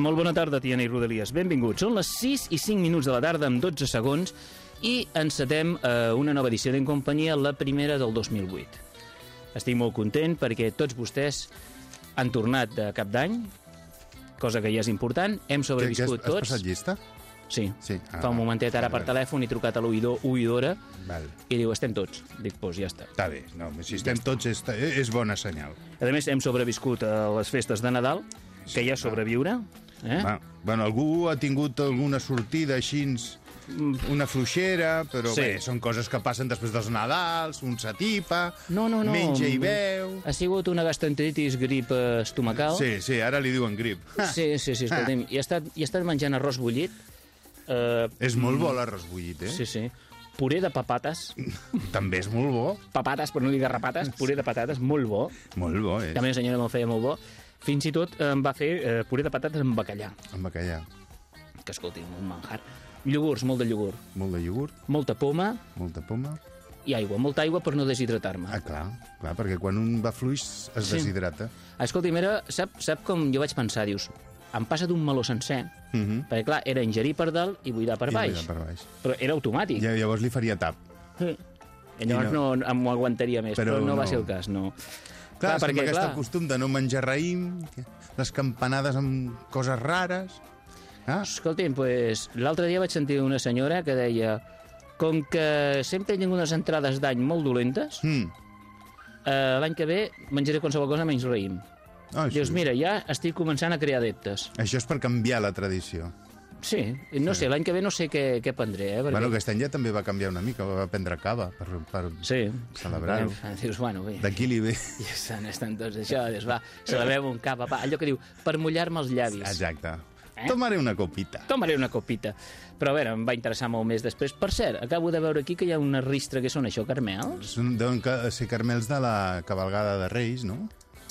Hola, molt bona tarda, Tiana i Rodalies. Benvinguts. Són les 6 i 5 minuts de la tarda amb 12 segons i encetem eh, una nova edició d'en companyia, la primera del 2008. Estic molt content perquè tots vostès han tornat de cap d'any, cosa que ja és important. Hem Què, què has, sobreviscut has tots. passat llista? Sí. Sí. Ah, Fa un momentet ara per Vale. telèfon i he trucat a l'oïdor oïdora Val. i diu, estem tots. Dic, doncs ja està. Està bé, no, si estem tots és, és bona senyal. A més, hem sobreviscut a les festes de Nadal, que ja sobreviure. Eh? Va, bueno, algú ha tingut alguna sortida així, una fluixera, però Sí. bé, són coses que passen després dels Nadals, un s'atipa, No, no, no. menja i veu... Ha sigut una gastroenteritis grip eh, estomacal. Sí, sí, ara li diuen grip. Sí, sí, sí, escolti'm, i he estat, i he estat menjant arròs bullit. Eh, És molt bo l'arròs bullit, eh? sí, sí. Puré de papates. També és molt bo. Papates, per no dir garrapates. Puré de patates, molt bo. Molt bo, eh? La senyora me'l feia molt bo. Fins i tot em va fer eh, puré de patates amb bacallà. Amb bacallà. Que, escolti'm, un manjar. Iogurts, molt de iogurt. Molt de iogurt, Molta poma molta poma. i aigua. Molta aigua per no deshidratar-me. Ah, clar, clar, perquè quan un va fluix es Sí. deshidrata. Escolti'm, era, sap, sap com jo vaig pensar? Dius, em passa d'un meló sencer, Uh -huh. perquè clar, era ingerir per dalt i buidar per I baix. buidar per baix. Però era automàtic. Ja, llavors li faria tap. Sí. I llavors I no, no- m'ho aguantaria més, però, Però no, va no. ser el cas, no. Clar, clar perquè, aquest clar, costum de no menjar raïm, les campanades amb coses rares... Ah, escolti'm, pues, l'altre dia vaig sentir una senyora que deia com que sempre tingut unes entrades d'any molt dolentes, mm. eh, l'any que ve menjaré qualsevol cosa menys raïm. oh, Dius, mira, ja estic començant a crear adeptes. Això és per canviar la tradició. Sí, no Sí. sé, l'any que ve no sé què, què prendré, eh? Perquè... Bueno, aquest any ja també va canviar una mica, va prendre cava per, per Sí. celebrar-ho. Dius, bueno, bé. D'aquí li ve... I estan, estan tots això, dius, va, celebrem un cap a pa. Allò que diu, per mullar-me els llavis. Exacte. Eh? Tomaré una copita. Tomaré una copita. Però a veure, em va interessar molt més després. Per cert, acabo de veure aquí que hi ha una ristra, que són això, carmels? Són, deuen ser carmels de la cabalgada de Reis, no?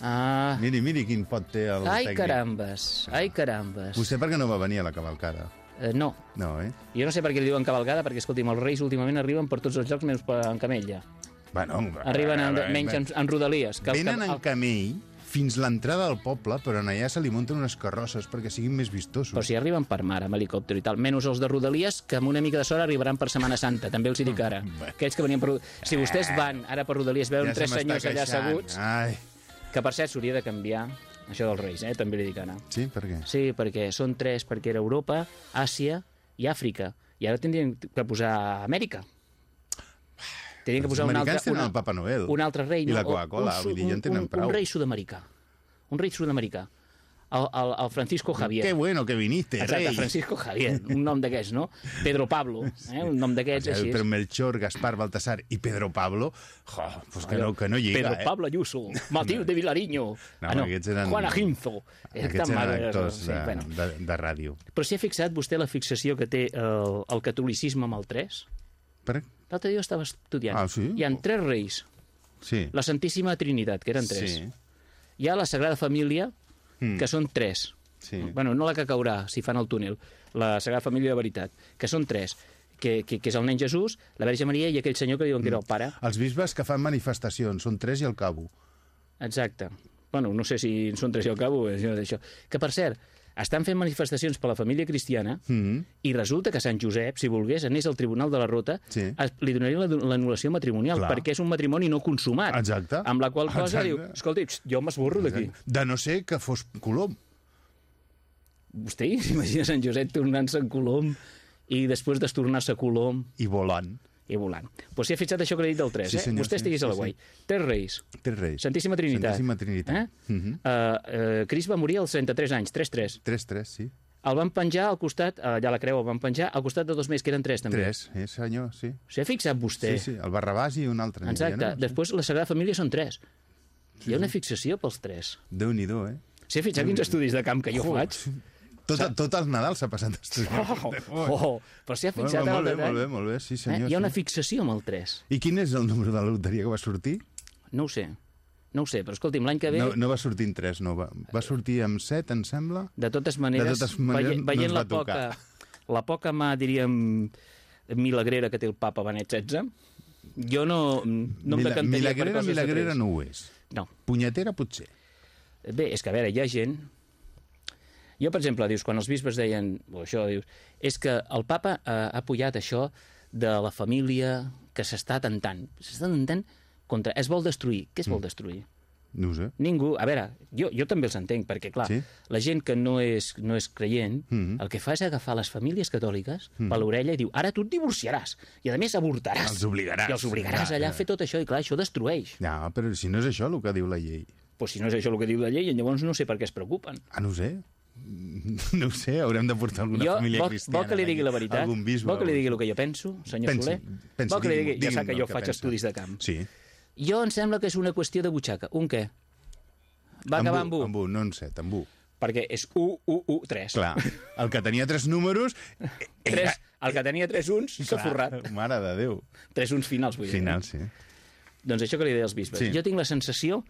Ah, Miri, miri quin pot té el ai tècnic. carambes, ai carambes. Vostè per què no va venir a la cavalcada? Eh, no, No, eh? jo no sé per què li diuen cavalgada, perquè, escolti'm, els reis últimament arriben per tots els llocs menys per en camella. Bueno, Arriben en, menys en, en rodalies. Que el, Venen cam- en el, camell fins l'entrada del poble, però en allà se li munten unes carrosses perquè siguin més vistosos. però si arriben per mar, amb helicòpter i tal, menys els de Rodalies, que amb una mica de sort arribaran per Setmana Santa, també els hi dic ara. Aquells que venien per... Si vostès van ara per Rodalies, veuen Ja se tres m'està senyors allà queixant. asseguts, Ai, que per cert s'hauria de canviar, això dels reis, eh? també li dic ara. sí, per què? Sí, perquè són tres, perquè era Europa, Àsia i Àfrica. I ara tindrien que posar Amèrica. Tindrien que posar un altre, una, el Papa Noel. un altre rei. I la Coca-Cola, vull dir, ja en tenen un, prou. Un rei sud-americà. Un rei sud-americà. El, el, el Francisco Javier. Qué bueno que viniste, Exacte, rei. Francisco Javier, un nom d'aquests, no? Pedro Pablo, eh? un nom d'aquests així. Però Melchor, Gaspar, Baltasar i Pedro Pablo, jo, pues que no, que no lliga, Pedro eh? Pablo Ayuso, Matilde de Vilariño, No, ah, no, eren- Juan Aginzo. Eh, Aquests eren mare, actors sí, de, bueno. de, de ràdio. Però si ha fixat vostè la fixació que té el, el catolicisme amb el 3? Per... L'altre dia estava estudiant. Ah, sí? Hi ha tres reis. Sí. La Santíssima Trinitat, que eren tres. Sí. Hi ha la Sagrada Família, Mm. que són tres. Sí. Bueno, no la que caurà, si fan el túnel, la Sagrada Família de Veritat, que són tres, que, que, que és el nen Jesús, la Verge Maria i aquell senyor que diuen que era el pare. Els bisbes que fan manifestacions, són tres i el cabo. Exacte. Bueno, no sé si són tres i al cabo, eh, això. Que, per cert, estan fent manifestacions per la família cristiana Mm -hmm. i resulta que Sant Josep, si volgués, anés al Tribunal de la Rota, Sí. es, li donaria la- l'anul·lació matrimonial, Clar. perquè és un matrimoni no consumat. Exacte. Amb la qual cosa Exacte. diu, escolti, xt, jo m'esborro d'aquí. De no ser que fos Colom. Vostè s'imagina Sant Josep tornant-se en Colom i després de tornar-se Colom I volant. I volant. Pues si ha fitxat això que l'he dit del 3, Sí, eh? senyor, Vostè sí, estigués a la sí, guai. Tres reis, Tres reis. Santíssima Trinitat. Santíssima Trinitat. Eh? Mhm. Uh, uh, Cris va morir als 33 anys, 3-3. Tres, tres, sí. El van penjar al costat, uh, allà a la creu, el van penjar al costat de dos més, que eren tres, també. Tres, eh, senyor, sí. S'ha fixat vostè? Sí, sí, el Barrabàs i un altre. n'hi Exacte. No? Després, la Sagrada Família són tres. Hi ha una fixació pels tres. Déu-n'hi-do, eh? S'ha fixat quins estudis de camp que jo faig? Tot, tot el Nadal s'ha passat. Oh, oh, però s'hi ha fixat bé, en el molt bé, molt bé, molt bé, sí Eh? senyor. Hi ha una sí. fixació amb el 3. I quin és el número de la loteria que va sortir? No ho sé. No ho sé, però escolti'm, l'any que ve... No, no va sortir en 3, no. Va, va sortir amb 7, em sembla. De totes maneres, De totes maneres, veient, no veient ens la, poca, la poca mà, diríem, milagrera que té el papa Benet XVI, jo no, no em decantaria milagrera, per coses milagrera no ho és. No. Punyetera potser. Bé, és que, a veure, hi ha gent... Jo, per exemple, dius, quan els bisbes deien, o això, dius, és que el papa eh, ha pujat això de la família que s'està tentant. S'està tentant contra... Es vol destruir. Què es vol destruir? No sé. Ningú, a veure, jo, jo també els entenc, perquè, clar, Sí. la gent que no és, no és creient, Mhm. el que fa és agafar les famílies catòliques per l'orella i diu, ara tu et divorciaràs, i a més avortaràs. Els obligaràs. I els obligaràs Ja, allà ja. a fer tot això, i clar, això destrueix. Ja, però si no és això el que diu la llei. Pues si no és això el que diu la llei, llavors no sé per què es preocupen. Ah, no sé. No ho sé, haurem de portar alguna jo, família vol, cristiana. vol que li digui la veritat? Algun bisbe. Vol que li digui el que jo penso, senyor Pensi, Soler? pensi, vol que li digui, digui'm- ja sap que jo que faig pensa. estudis de camp. Sí. Jo em sembla que és una qüestió de butxaca. Un què? Va acabar amb u, 1. Amb un, no en 7, amb 1. Perquè és 1, 1, 1, 3. Clar, el que tenia tres números... eh, 3, el que tenia 3 uns s'ha forrat. Mare de Déu. 3 uns finals, vull dir. Final, sí. Doncs això que li deia als bisbes. Sí. Jo tinc la sensació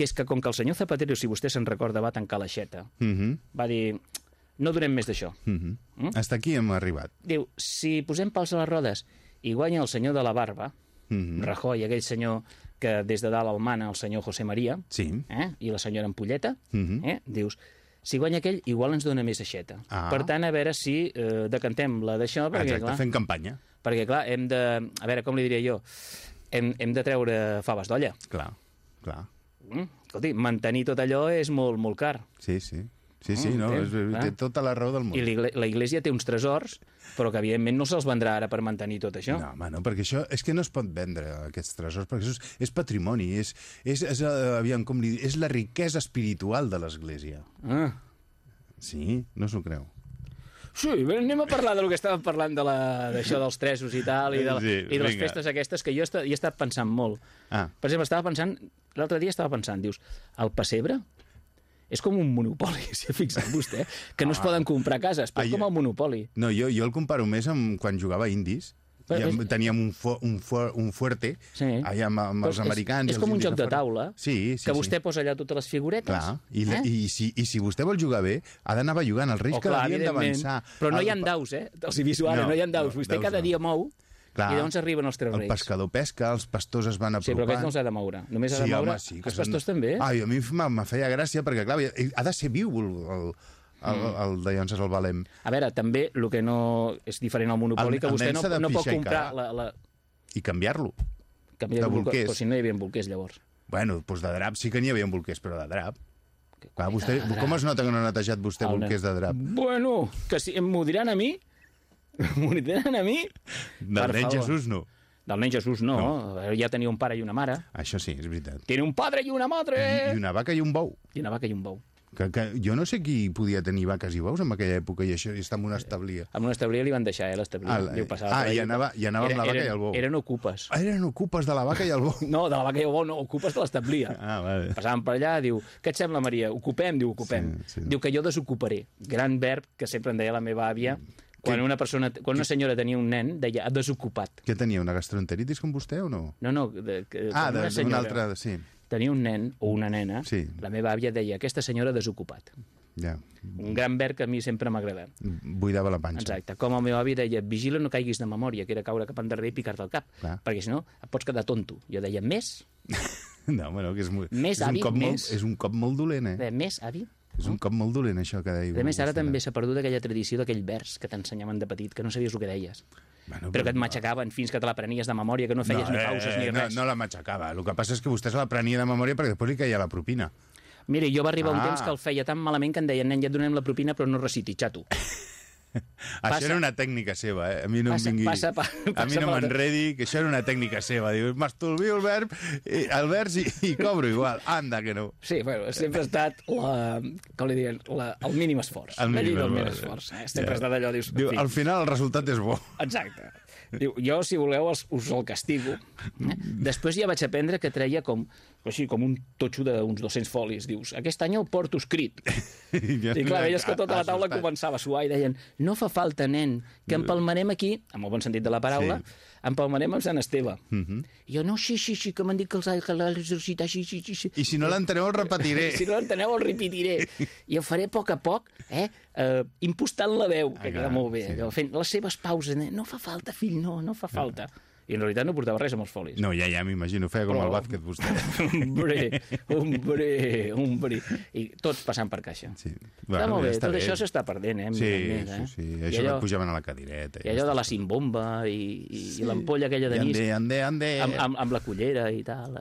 que és que com que el senyor Zapatero, si vostè se'n recorda, va tancar l'aixeta, Mm -hmm. va dir, no durem més d'això. Mm -hmm. Mm? Hasta aquí hem arribat. Diu, si posem pals a les rodes i guanya el senyor de la barba, Mm -hmm. Rajoy, aquell senyor que des de dalt el mana el senyor José María, Sí. eh? i la senyora Ampolleta, Mhm. eh? dius, si guanya aquell, igual ens dona més aixeta. Ah. Per tant, a veure si eh, decantem la d'això, perquè, Exacte, clar, fent campanya. perquè, clar, hem de... A veure, com li diria jo? Hem, hem de treure faves d'olla. Clar, clar. Mm? Escolti, mantenir tot allò és molt, molt car. Sí, sí. Sí, sí, Mm, no, és, té tota la raó del món. I la Iglesia té uns tresors, però que, evidentment, no se'ls vendrà ara per mantenir tot això. No, home, no, perquè això és que no es pot vendre, aquests tresors, perquè això és, és patrimoni, és, és, és, eh, aviam, com li, és la riquesa espiritual de l'Església. Ah. Sí, no s'ho creu. Sí, bé, anem a parlar del que estàvem parlant de la- d'això dels tresos i tal, i de, la, Sí, i de les vinga. festes aquestes, que jo he estat, he estat pensant molt. Ah, Per exemple, estava pensant, l'altre dia estava pensant, dius, el pessebre és com un monopoli, si ha fixat vostè, que no es poden comprar cases, però Ah, com el monopoli. no, jo, jo el comparo més amb quan jugava a indis, i amb, teníem un, fu, un, fu, un fuerte Sí. allà amb, amb els americans. És, és com un joc de taula, Sí, sí, que vostè sí. posa allà totes les figuretes. Clar, i, eh? i, si, i si vostè vol jugar bé, ha d'anar bellugant. Els reis Oh, cada clar, dia han evidentment. d'avançar. Però no El hi ha daus, eh? Els ara, No, no, hi ha daus. no, Vostè daus cada no. dia mou Clar. i llavors arriben els tres El reis. pescador pesca, els pastors es van Sí, apropant. però aquests no els ha de moure. Només ha de moure els pastors també. Ai, a mi me, me feia gràcia, perquè, clar, ha de ser viu el, el, el, el de Llonses el Valem. A veure, també el que no és diferent al monopoli, El- que el vostè no, no pot i comprar la, la, I canviar-lo. canviar De bolquers. Però si no hi havia bolquers, llavors. Bueno, doncs de drap sí que n'hi havia bolquers, però de drap. Clar, vostè, com es nota que no ha netejat vostè El bolquers de drap? Bueno, que si m'ho diran a mi, m'ho diran a mi... Del Per nen favor. Jesús no. Del nen Jesús no, no. ja tenia un pare i una mare. Això sí, és veritat. Tiene un padre i una madre! I, I una vaca i un bou. I una vaca i un bou. Que, que jo no sé qui podia tenir vaques i bous en aquella època i això i està en una establia. Amb una establia li van deixar, eh, l'establia. Ah, Diu, ah, i anava- i anava amb la vaca eren, i el bou. Eren ocupes. Ah, eren ocupes de la vaca i el bou. No, de la vaca i el bou no, ocupes de l'establia. Ah, vale. Passàvem per allà, diu, què et sembla, Maria? Ocupem? Diu, ocupem. Sí, sí. Diu que jo desocuparé. Gran verb que sempre em deia la meva àvia. Quan una, persona, quan una senyora tenia un nen, deia, ha desocupat. Què tenia, una gastroenteritis com vostè o no? No, no, de, que, Ah, de- una senyora altre... Sí. tenia un nen o una nena, Sí. la meva àvia deia, aquesta senyora desocupat. Ja. Un gran verb que a mi sempre m'ha agradat. Buidava la panxa. Exacte. Com el meu avi deia, vigila no caiguis de memòria, que era caure cap endarrere i picar-te el cap, Clar. perquè si no et pots quedar tonto. Jo deia, més? No, bueno, que és, molt, Més és, avi, un cop més. molt, és un cop molt dolent, eh? Deia, més, avi? És un cop molt dolent, això que deia. A més, ara també s'ha perdut aquella tradició d'aquell vers que t'ensenyaven de petit, que no sabies el que deies, Bueno, però que et matxacaven fins que te l'aprenies de memòria, que no feies ni pauses ni eh, no, res. no la matxacava. El que passa és que vostè se la prenia de memòria perquè després li caia la propina. Mira, jo va arribar un Ah. temps que el feia tan malament que em deien, nen, ja et donem la propina, però no recitis, xato. Això Passa- era una tècnica seva, eh? A mi no Passa- em vingui... passa- pa- a mi passa no la- m'enredi, que això era una tècnica seva. Diu, m'estolvio el verb, i, el vers i, i cobro igual. Anda, que no. Sí, bueno, sempre ha estat la, com li diuen, la, el mínim esforç. El La llei mínim del mínim esforç. Eh? Sempre Ja. ha estat allò, dius... Diu, al final el resultat és bo. Exacte. Diu, jo, si voleu, els, us el castigo. Eh? Després ja vaig aprendre que treia com, així, com un totxo d'uns 200 folis. Dius, aquest any el porto escrit. I clar, veies que tota la taula començava a suar i deien, no fa falta, nen, que empalmarem aquí, amb el bon sentit de la paraula, Sí. Empalmarem amb Sant Esteve. Uh -huh. I jo, no, sí, sí, sí, que m'han dit que els ha que l'ha exercitat, sí, sí, sí, sí. I si no l'enteneu, el repetiré. Si no l'enteneu, el repetiré. I ho faré a poc a poc, eh? Uh, impostant la veu, que Ah, queda clar, molt bé. sí. allò, Fent les seves pauses. eh? No fa falta, fill, no, no fa falta. I en realitat no portava res amb els folis. No, ja, ja m'imagino, feia com Però- el bàsquet vostè. Hombre, hombre, hombre. I tots passant per caixa. Sí. Està molt bé, ja tot això s'està perdent, eh? Sí, Més, eh? sí, sí. I Això allò, que pujaven a la cadireta. i allò de la cimbomba i, i, i l'ampolla aquella I d'anís ande, ande, ande. amb, amb, amb la cullera i tal.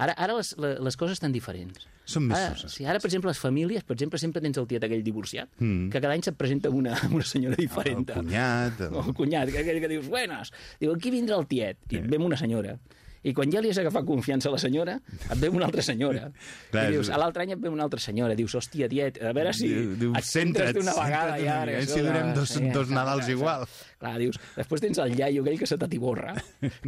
Ara, ara les, les coses estan diferents. Són més Ara, coses. sí, ara, per exemple, les famílies, per exemple, sempre tens el tiet aquell divorciat, mm. que cada any se't presenta amb una, una senyora diferent. El cunyat... El... El cunyat, que, aquell que dius, buenas, diu, aquí vindrà el tiet, i et ve amb una senyora. I quan ja li has agafat confiança a la senyora, et ve una altra senyora. Clar, I dius, a l'altre any et ve una altra senyora. Dius, hòstia, tiet, a veure si Diu- diu, et centra't, vegada centra't ja. una mica, que si això de- donem dos- dos Nadals igual. Clar, dius, després tens el iaio aquell que se t'atiborra,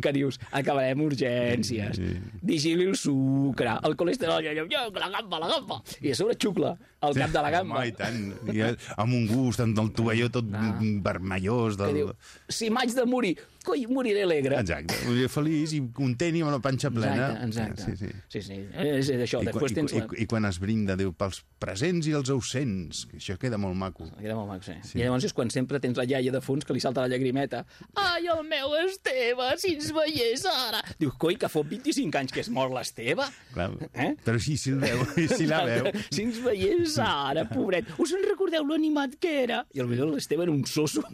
que dius, acabarem urgències, vigili el sucre, el colesterol, allò, "Jo, la gamba, la gamba, i a sobre xucla al cap de la gamba. Home, i tant. I, amb un gust, amb el tovalló tot Ah. vermellós. que Del... diu, si m'haig de morir, coi, moriré alegre. Exacte. Feliç i content i amb la panxa plena. Exacte, exacte. Sí, sí. sí, sí. És, això. I, Després tens i, la... i, I quan es brinda, diu, pels presents i els ausents, que això queda molt maco. Queda molt maco, sí. sí. I llavors és quan sempre tens la iaia de fons que li salta la llagrimeta. Ai, el meu Esteve, si ens veiés ara. Dius, coi, que fot 25 anys que es mor l'Esteve. Clar. Eh? Però si, si, el veu, si la veu... Si ens veiés ara, pobret. Us en recordeu lo animat que era? I potser l'Esteve era un soso.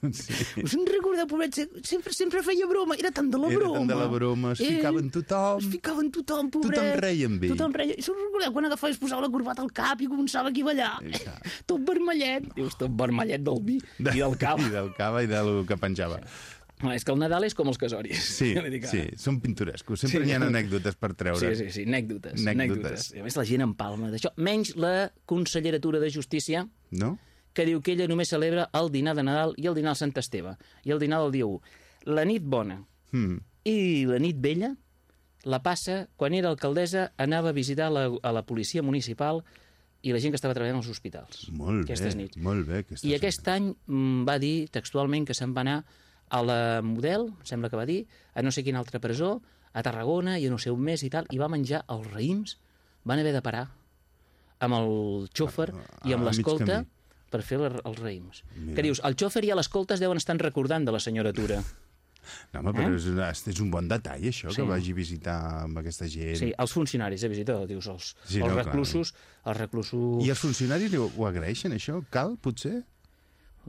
Sí. Us en recordeu, pobret? Se- Sempre, sempre feia broma. Era tant de la Era broma. tant de la broma, es ficava en tothom. Es ficava en tothom, pobret. Tothom reia amb ell. Tothom reia. I us recordeu quan agafava i es posava la corbata al cap i començava aquí a ballar? Exacte. Tot vermellet. Dius, tot vermellet del vi i del cap. I del cava i del que penjava. No, és que el Nadal és com els casoris. Sí, dic sí, són pintorescos. Sempre Sí. n'hi ha anècdotes per treure. Sí, sí, sí, anècdotes, Anècdotes. anècdotes. I a més la gent en palma d'això. Menys la Conselleratura de Justícia, No? Que diu que ella només celebra el dinar de Nadal i el dinar al Sant Esteve, i el dinar del dia 1. La nit bona Mm. i la nit vella la passa, quan era alcaldessa, anava a visitar la, a la policia municipal i la gent que estava treballant als hospitals. Molt aquestes bé, nits. molt bé. Aquestes I aquest any mm, va dir textualment que se'n va anar a la Model, sembla que va dir, a no sé quina altra presó, a Tarragona i a no sé on més i tal, i va menjar els raïms, van haver de parar amb el xòfer i amb a mig l'escolta. Per fer la- els raïms. Que dius, el xòfer i l'escolta es deuen estar recordant de la senyora Tura. No, home, però és, és un bon detall, això, Eh? Sí. que vagi a visitar amb aquesta gent. Sí, els funcionaris de visita, dius, els, Sí, els no, clar. reclusos, els reclusos... I els funcionaris ho, ho agraeixen, això? Cal, potser?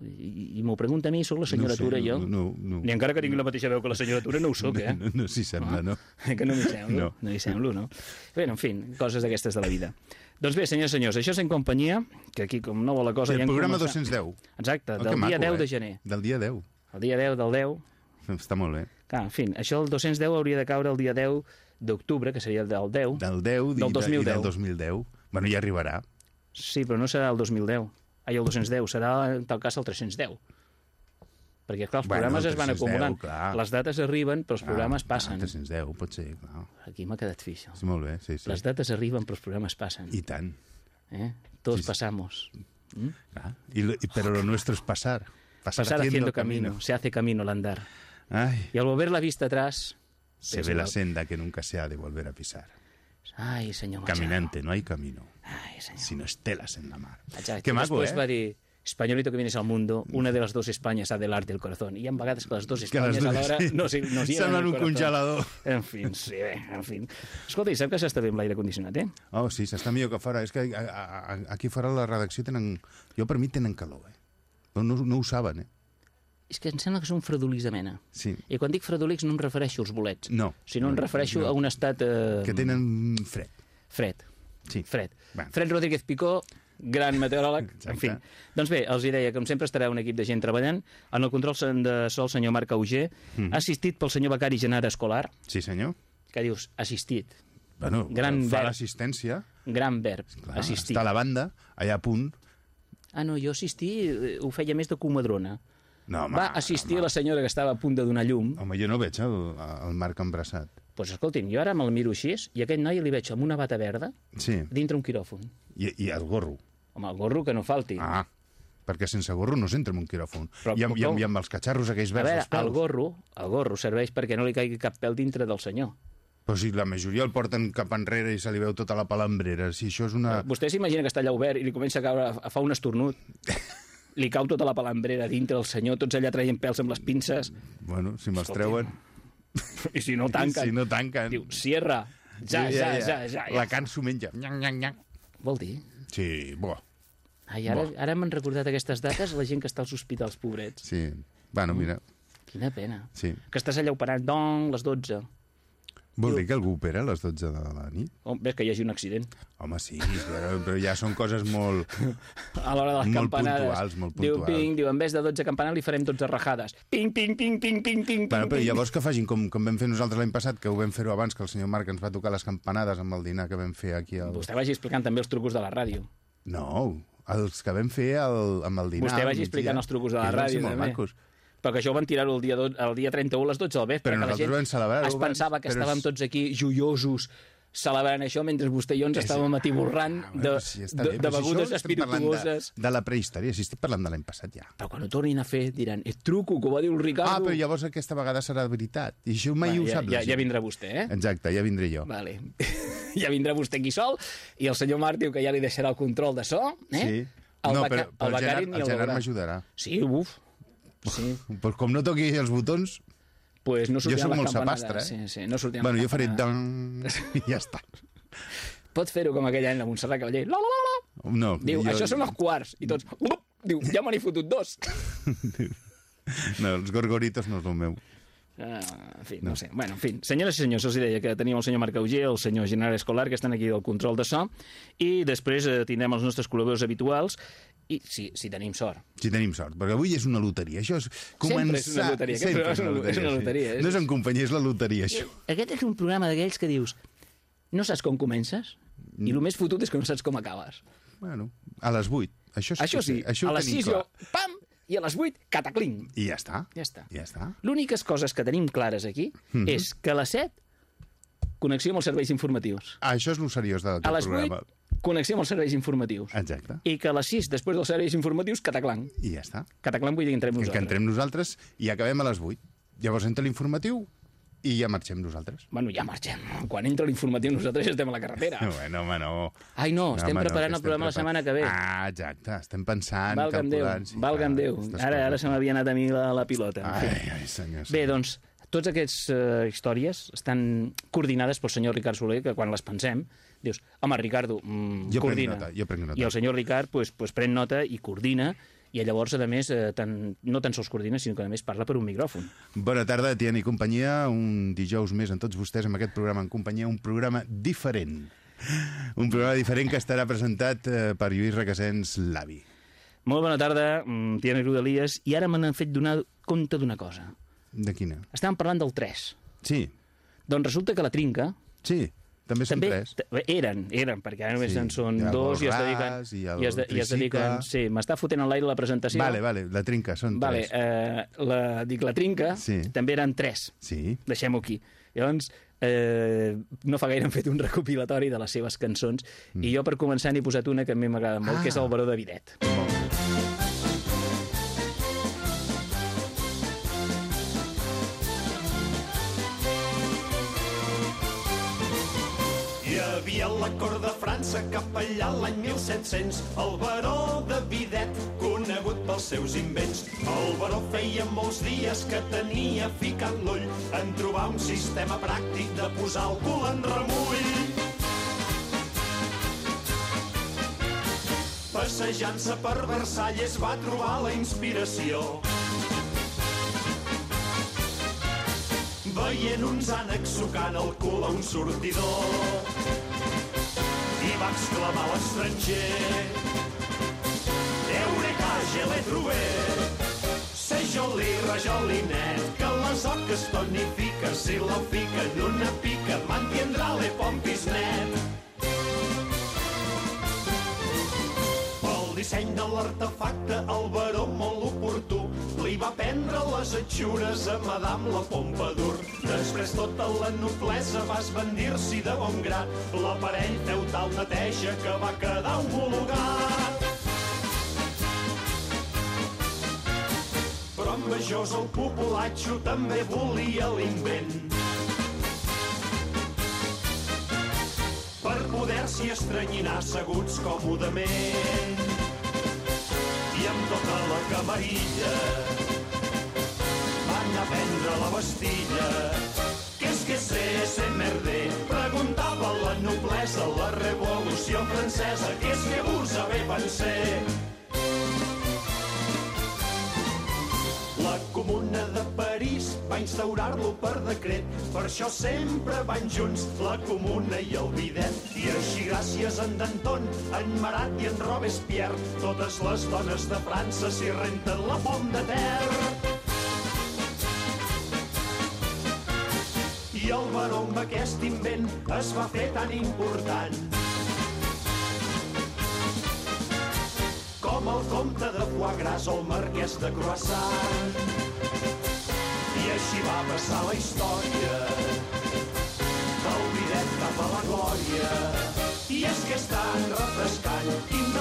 I, i m'ho pregunta a mi, sóc la senyora no sé, Tura, jo. No, no, no. Ni encara que tingui la mateixa veu que la senyora Tura, no ho sóc, eh? No, no, s'hi sembla, no. que no m'hi semblo, no. No. no hi semblo, no? Bé, en fi, coses d'aquestes de la vida. Doncs bé, senyors i senyors, això és en companyia, que aquí, com no vol la cosa... El ja programa començat. 210. Exacte, Oh, del dia maco, 10 de eh? gener. Del dia 10. El dia 10 del 10. Està molt bé. Clar, en fi, això el 210 hauria de caure el dia 10 d'octubre, que seria el del 10. Del 10 i, Del de- 2010. i del 2010. Bueno, ja arribarà. Sí, però no serà el 2010. Ai, el 210, serà en tal cas el 310. Perquè, clar, els Bueno, programes el es van 310, acumulant. clar. Les dates arriben, però els programes Ah, passen. 310, pot ser, clar. Aquí m'ha quedat fi, això. Sí, molt bé, sí, sí. Les dates arriben, però els programes passen. I tant. Eh? Tots Sí, sí. pasamos. Clar. I, lo- y, pero lo nuestro es pasar. Pasar, Pasar haciendo camino. Se hace camino al andar. Ay, Y al volver la vista atrás, se ve la senda que nunca se ha de volver a pisar. Ai, senyor Machado. Caminante, no hay camino, Ai, senyor. sino estelas en la mar. Que maco, eh? va dir, españolito que vienes al mundo, una de las dos Españas ha del arte del corazón. I hi ha vegades que les dues Que les Espanyes dues, alhora sí. no, sí, no s'hi Semblen un congelador. En fi, sí, bé, en fi. Escolta, i sap que s'està bé amb l'aire condicionat, eh? Oh, sí, s'està millor que fora. És que a, a, a, aquí fora la redacció tenen... Jo per mi tenen calor, eh? Però no, no ho saben, eh? És que em sembla que són fredolís de mena. Sí. I quan dic fredolís no em refereixo als bolets, No. sinó em No, refereixo no. a un estat eh, Que tenen fred. fred. Sí. Fred. Bueno. Fred Rodríguez Picó, gran meteoròleg. Exacte. En fi. Doncs bé, els hi deia, com sempre estarà un equip de gent treballant. En el control de sol, el senyor Marc Auger, Mm. assistit pel senyor Becari Genara Escolar, Sí, senyor. que dius assistit, Bueno, Gran fa l'assistència, gran verb, clar, assistir. està a la banda, allà a punt. Ah, no, jo assistir eh, ho feia més de comadrona. No, home, Va assistir la senyora que estava a punt de donar llum. Home, jo no veig el, el Marc embrassat. Doncs pues, escolti'm, jo ara me'l miro així i aquest noi li veig amb una bata verda Sí, dintre un quiròfon. i, i el gorro. Home, el gorro que no falti. Ah, perquè sense gorro no s'entra en un quiròfon. Però I amb, i, amb, com? I amb els catxarros aquells a verds veure, el gorro, el gorro serveix perquè no li caigui cap pèl dintre del senyor. Però si la majoria el porten cap enrere i se li veu tota la palambrera, si això és una... Vostè s'imagina que està allà obert i li comença a caure, a fa un estornut, li cau tota la palambrera dintre el senyor, tots allà traient pèls amb les pinces, Bueno, si me'ls treuen... i si no tanquen, Si no tanquen... diu, cierra, ja, ja, ja, ja, ja. La can s'ho menja. Nyang, nyang, nyang. Vol dir? Sí, bo. Ai, ara, Bo. ara m'han recordat aquestes dates la gent que està als hospitals, pobrets. Sí. Bueno, mira, Quina pena. sí. Que estàs allà operant, dong, les 12. Vol dir que algú opera a les 12 de la nit? Oh, ves que hi hagi un accident. Home, sí, però, però ja són coses molt... A l'hora de les Molt campanades. puntuals, molt Diu, puntuals. ping, diu, en vez de 12 campanades li farem 12 rajades. Ping, ping, ping, ping, ping, ping, Bueno, però llavors que facin com, com vam fer nosaltres l'any passat, que ho vam fer-ho abans, que el senyor Marc ens va tocar les campanades amb el dinar que vam fer aquí al... Vostè vagi explicant també els trucos de la ràdio. No, els que vam fer al, amb el dinar. Vostè vagi explicant els trucos de la ràdio, molt també. macos. Però que això ho van tirar-ho el dia, do- el dia 31 a les 12 del vespre. Però que la nosaltres gent vam celebrar-ho Es pensava que però estàvem és- tots aquí joiosos celebrant això mentre vostè i jo ens estàvem atiborrant Ah, de, està de, bé, de si begudes espirituoses. De, de la prehistòria, si estic parlant de l'any passat ja. Però quan ho tornin a fer diran, és truco, que ho va dir el Ricardo. Ah, però llavors aquesta vegada serà veritat. I això mai Va, ho ja, sap ja, ja vindrà vostè, eh? Exacte, ja vindré jo. Vale. ja vindrà vostè aquí sol i el senyor Marc diu que ja li deixarà el control de so, eh? Sí. El, no, però, però el el Gerard, el Gerard m'ajudarà. Sí, uf. Sí, Pues com no toqui els botons, pues no jo soc molt sapastre, eh? Sí, sí, no sortiran bueno, jo faré dan i ja està. Pot fer-ho com aquell any la Montserrat Cavaller. La, la, la, la. No, Diu, jo, això són els quarts. I tots... Up! Diu, ja me n'he fotut dos. No, els gorgoritos no és el meu. Uh, en fi, no. no sé. Bueno, en fi, senyores i senyors, els deia que tenim el senyor Marc Auger, el senyor General Escolar, que estan aquí del control de so, i després eh, tindrem els nostres col·laboradors habituals, i si, si tenim sort. Si tenim sort, perquè avui és una loteria. Això és començar... és una loteria, Sempre és una- és una sí. loteria, és- No és en companyia, és la loteria, això. Aquest és un programa d'aquells que dius no saps com comences i el més fotut és que no saps com acabes. Bueno, a les 8. Això, sí, Això que sí, sé, això a les tenim 6 jo, pam, i a les 8, catacling. I ja està. Ja està. Ja està. L'úniques coses que tenim clares aquí Mhm. és que a les 7, connexió amb els serveis informatius. Ah, això és el seriós del A les programa. 8, connexió amb els serveis informatius. Exacte. I que a les 6, després dels serveis informatius, cataclang. I ja està. Cataclang vull dir que entrem nosaltres. que entrem nosaltres i acabem a les 8. Llavors entra l'informatiu i ja marxem nosaltres. Bueno, ja marxem. Quan entra l'informatiu nosaltres ja estem a la carretera. Bueno, home, no. Ai, no, estem home, preparant que el programa la estem setmana que ve. Ah, exacte. Estem pensant, Valga'm Déu, valga'm clar, Déu. Ara, ara se m'havia anat a mi la, la pilota. Ai, ai, senyor. Bé, doncs, totes aquestes uh, històries estan coordinades pel senyor Ricard Soler, que quan les pensem, dius, home, Ricardo, mm, Jo coordina. nota, jo prenc nota. I el senyor Ricard pues, pues, pren nota i coordina, i llavors, a més, eh, tant, no tan sols coordina, sinó que a més parla per un micròfon. Bona tarda, Tiana i companyia. Un dijous més amb tots vostès amb aquest programa en companyia, un programa diferent. Un programa diferent que estarà presentat eh, per Lluís Requesens, l'avi. Molt bona tarda, mm, Tiana Rodalies, i ara me n'han fet donar compte d'una cosa. De quina? Estàvem parlant del 3. Sí, Doncs resulta que la trinca sí, també són també tres. t- eren, eren, perquè ara només Sí, en són dos i es dediquen... i el i es, de, i es dediquen sí, m'està fotent en l'aire la presentació. Vale, vale, la trinca, són Vale, tres. eh, la, dic, la trinca Sí. també eren tres. Sí, Deixem-ho aquí. Llavors, eh, no fa gaire hem fet un recopilatori de les seves cançons mm. i jo per començar n'he posat una que a mi m'agrada molt, Ah. que és el Baró de Videt. Hi la cort de França cap allà l'any 1700. El baró de Videt, conegut pels seus invents. El baró feia molts dies que tenia ficat l'ull en trobar un sistema pràctic de posar el cul en remull. Passejant-se per Versalles va trobar la inspiració. Veient uns ànecs sucant el cul a un sortidor. Va exclamar l'estranger. Eureka, je l'he trobat. Se joli, rajolinet, que les oques tonifica, si la fica en una pica, mantindrà le pompis net. Pel disseny de l'artefacte, el baró molt va prendre les atxures a Madame la Pompadour. Després tota la noblesa va esbandir-s'hi de bon gra. L'aparell feudal neteja que va quedar homologat. Però envejós el populatxo també volia l'invent. Per poder-s'hi estranyinar asseguts còmodament amb tota la camarilla van a prendre la Bastilla. Que és que sé, se merder? Preguntava la noblesa, la revolució francesa, que és que vos saber pensar? Instaurar-lo per decret, per això sempre van junts la comuna i el bidet. I així gràcies a en Danton, en Marat i en Robespierre, totes les dones de França s'hi renten la pom de terra. I el baró amb aquest invent es va fer tan important com el comte de Foie Gras o el marquès de Croissant. Així va passar la història del bidet cap a la glòria. I és que és tan refrescant, quin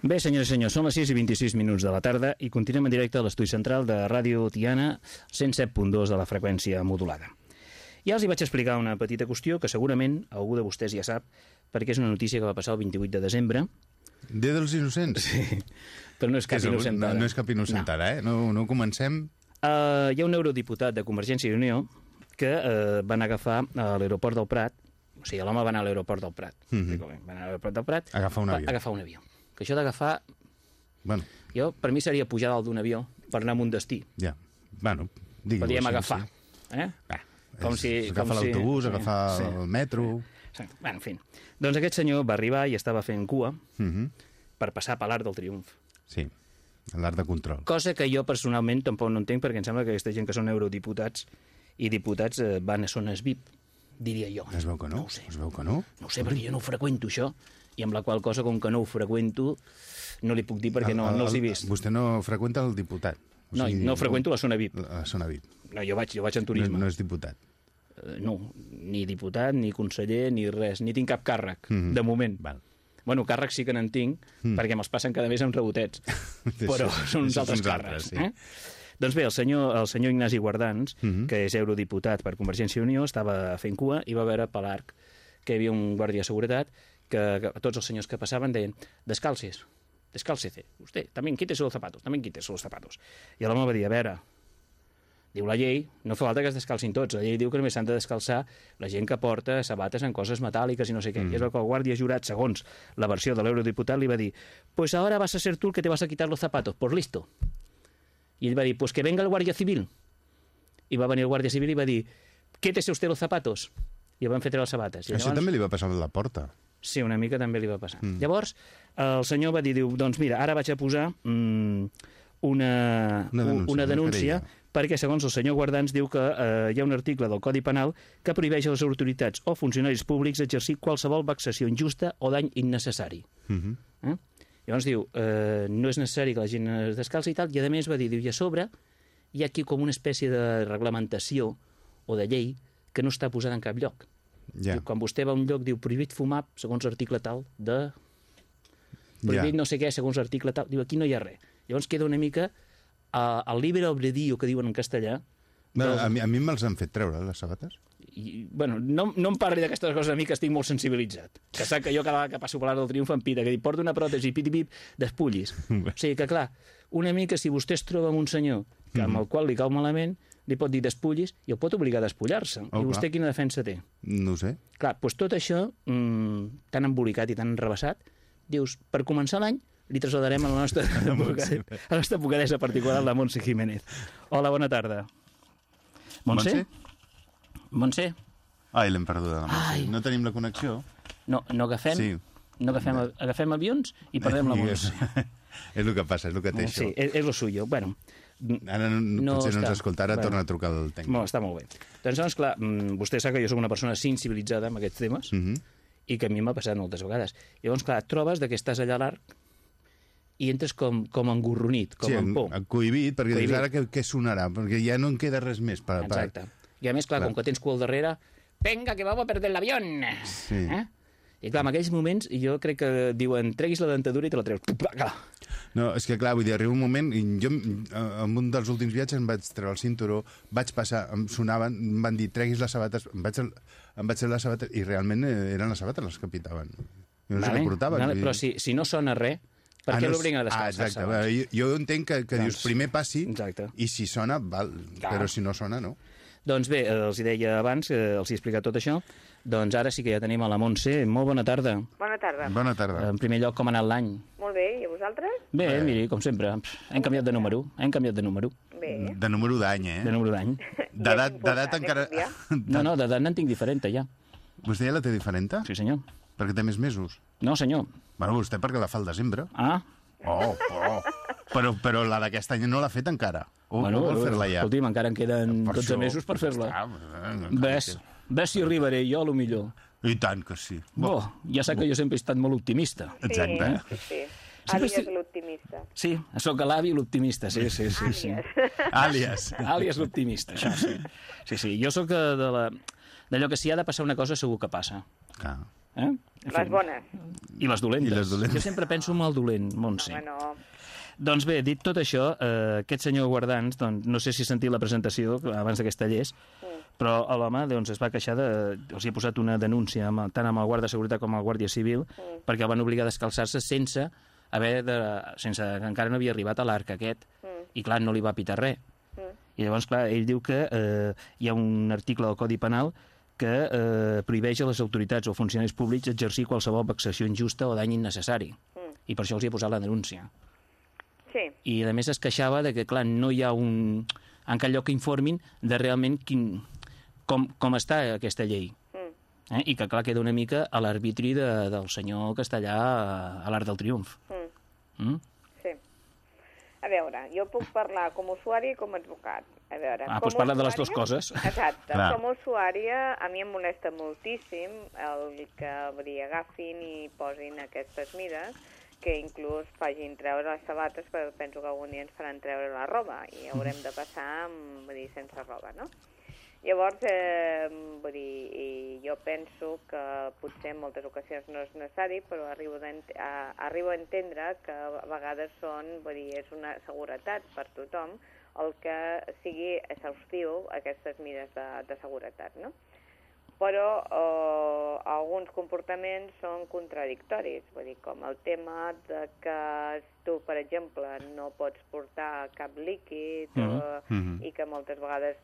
Bé, senyors i senyors, són les 6 i 26 minuts de la tarda i continuem en directe a l'estudi central de Ràdio Tiana, 107.2 de la freqüència modulada. Ja els hi vaig explicar una petita qüestió que segurament algú de vostès ja sap, perquè és una notícia que va passar el 28 de desembre, Dia dels innocents. Sí. però no és cap És innocentada. No, no és cap innocentada, eh? No, no comencem... Uh, hi ha un eurodiputat de Convergència i Unió que uh, van agafar a l'aeroport del Prat, o sigui, l'home va anar a l'aeroport del Prat, mm. -hmm. va anar a l'aeroport del Prat, Agafar un avió. agafar un avió. Que això d'agafar, Bueno, jo, per mi seria pujar dalt d'un avió per anar a un destí. ja. Bueno, digui Podríem agafar. Sí. Eh? Va, Com si- agafar si- l'autobús, sí, agafar sí. el metro... Sí. Bueno, en fi. Doncs aquest senyor va arribar i estava fent cua Uh -huh. per passar per l'Arc del Triomf. Sí, l'art de control. Cosa que jo personalment tampoc no entenc perquè em sembla que aquesta gent que són eurodiputats i diputats eh, van a zones VIP, diria jo. Es veu que no? No ho sé. Es veu que no? No ho sé, perquè jo no ho freqüento, això, i amb la qual cosa, com que no ho freqüento, no li puc dir perquè no, El- no els he vist. Vostè no freqüenta el diputat. O No, no freqüento la zona VIP. La zona VIP. No, jo vaig, jo vaig en No, turisme. no és diputat. Eh, No, ni diputat, ni conseller, ni res, ni tinc cap càrrec, Mhm. de moment. Val. Bueno, càrrecs sí que n'en tinc, mm. perquè me'ls passen cada mes amb rebotets, però són uns altres càrrecs. sí. Eh? Doncs bé, el senyor, el senyor Ignasi Guardans, mm. -hmm. que és eurodiputat per Convergència i Unió, estava fent cua i va veure per l'arc que hi havia un guàrdia de seguretat que, que tots els senyors que passaven deien descalces, descálcese, usted, también quítese los zapatos, también quítese los zapatos. I l'home va dir, a veure, diu la llei, no fa falta que es descalcin tots, la llei diu que només s'han de descalçar la gent que porta sabates en coses metàl·liques i no sé què. Mm. I és el que el guàrdia jurat, segons la versió de l'eurodiputat, li va dir pues ahora vas a ser tú el que te vas a quitar los zapatos, pues listo. I ell va dir, pues que venga el guàrdia civil. I va venir el guàrdia civil i va dir, quítese usted los zapatos. i el van fer treure les sabates. I Això també li va passar a la porta. Sí, una mica també li va passar. Mm. Llavors, el senyor va dir, diu, doncs mira, ara vaig a posar mm, una, Una denúncia, una una denúncia querella. perquè, segons el senyor Guardans, diu que eh, hi ha un article del Codi Penal que prohibeix a les autoritats o funcionaris públics exercir qualsevol vexació injusta o dany innecessari. Mhm. Eh? Llavors diu, eh, no és necessari que la gent es descalci i tal, i a més va dir, diu, i a sobre hi ha aquí com una espècie de reglamentació o de llei que no està posada en cap lloc. Ja. Diu, quan vostè va a un lloc, diu, prohibit fumar segons article tal de... Prohibit Ja. no sé què segons article tal. Diu, aquí no hi ha res. Llavors queda una mica uh, el libre albedrío que diuen en castellà. Del- a mi, a mi me'ls han fet treure, les sabates. I, bueno, no, no em parli d'aquestes coses a mi, que estic molt sensibilitzat. Que sap que jo cada vegada que passo per l'art del triomf em pita, que dic, porta una pròtesi, piti pip, despullis. o sigui que, clar, una mica si vostè es troba amb un senyor que, amb el qual li cau malament, li pot dir despullis i el pot obligar a despullar-se. Oh, I vostè clar. quina defensa té? No sé. Clar, doncs tot això, mmm, tan embolicat i tan enrebaçat, dius, per començar l'any, li trasladarem a la nostra, a la nostra particular, la Montse Jiménez. Hola, bona tarda. Montse? Montse? Ai, l'hem perduda. La Montse. No tenim la connexió? No, no agafem, Sí. no agafem, agafem avions i perdem la Montse. és el que passa, és el que té això. Sí, és, és lo suyo. Bueno, Ara no, No potser no està. ens escolta, ara Bueno. torna a trucar al tècnic. molt, està molt bé. Doncs, doncs clar, mm, vostè sap que jo sóc una persona sensibilitzada amb aquests temes Mhm. i que a mi m'ha passat moltes vegades. Llavors, clar, et trobes que estàs allà a l'arc i entres com, com engorronit, com sí, amb por. cohibit, perquè dius, Cohibit. ara què, què sonarà? Perquè ja no en queda res més. Per, per... Exacte. I a més, clar, Clar. com que tens cul al darrere, venga, que vamos a perder l'avión! Sí. Eh? I clar, en aquells moments jo crec que diuen treguis la dentadura i te la treus. No, és que clar, vull dir, arriba un moment, i jo en un dels últims viatges em vaig treure el cinturó, vaig passar, em sonaven, em van dir, treguis les sabates, em vaig, em vaig treure les sabates, i realment eh, eren les sabates les que pitaven. Jo no sé què portaven. vale, però si, si no sona res, per Ah, què no, l'obliguen a Ah, descalçar-se? exacte. Jo, jo entenc que, que Doncs- dius primer passi Exacte. i si sona, val, Clar. però si no sona, no. Doncs bé, eh, els hi deia abans, eh, els he explicat tot això, doncs ara sí que ja tenim a la Montse. Molt bona tarda. Bona tarda. Bona tarda. En primer lloc, com ha anat l'any? Molt bé, i a vosaltres? Bé, miri, com sempre, hem canviat de número, hem canviat de número, Bé. De número d'any, eh? de número d'any. D'edat d'edat important, encara... eh, No, no, d'edat n'en tinc diferent, ja. Vostè ja la té diferent? Sí, senyor. Perquè té més mesos. No, senyor. Bueno, vostè perquè la fa al desembre. Ah, Oh, oh. Però, però la d'aquest any no l'ha fet encara. O, bueno, o vol fer-la ja? escolti'm, encara en queden Per 12 això, mesos per fer-la. Ah, encara Ves, ves si arribaré jo, a lo millor. I tant que sí. Bo, ja sap que jo sempre he estat molt optimista. Exacte. Sí, sí, sí. Àlies l'optimista. Sí, sóc l'avi l'optimista, sí, sí, sí. sí. Àlies. Àlies l'optimista, això sí. Sí, sí, jo sóc eh, de la... d'allò que si ha de passar una cosa segur que passa. Ah. Eh? En fi, Les bones. I les dolentes. I les dolentes. Jo sempre penso en el dolent, Montse. Home, no. Doncs bé, dit tot això, eh, aquest senyor Guardans, doncs, no sé si sentit la presentació abans de que es tallés, però l'home doncs, es va queixar de... Els hi ha posat una denúncia amb, tant amb el guarda de seguretat com amb el guàrdia civil perquè el van obligar a descalçar-se sense haver de... sense que encara no havia arribat a l'arc aquest. I clar, no li va pitar res. I llavors, clar, ell diu que eh, hi ha un article del Codi Penal que eh, prohibeix a les autoritats o funcionaris públics exercir qualsevol vexació injusta o dany innecessari. I per això els hi ha posat la denúncia. Sí, i a més es queixava de que, clar, no hi ha un... en cap lloc que informin de realment quin, com, com està aquesta llei. Mm. Eh? I que, clar, queda una mica a l'arbitri de, del senyor que està allà a, a l'Arc del Triomf. Mm. Mm? sí. A veure, jo puc parlar com a usuari i com a advocat. A veure, Ah, com doncs parla de les dues coses. Exacte. Clar. Com a usuària, a mi em molesta moltíssim el que dir, agafin i posin aquestes mides que inclús facin treure les sabates perquè penso que algun dia ens faran treure la roba i haurem de passar amb, dir, sense roba, no? Llavors, eh, vull dir, i jo penso que potser en moltes ocasions no és necessari, però arribo, a, arribo a entendre que a vegades són, vull dir, és una seguretat per tothom el que sigui exhaustiu aquestes mides de, de seguretat, no? Però eh, alguns comportaments són contradictoris, vull dir, com el tema de que tu, per exemple, no pots portar cap líquid Mhm. o, Mhm. i que moltes vegades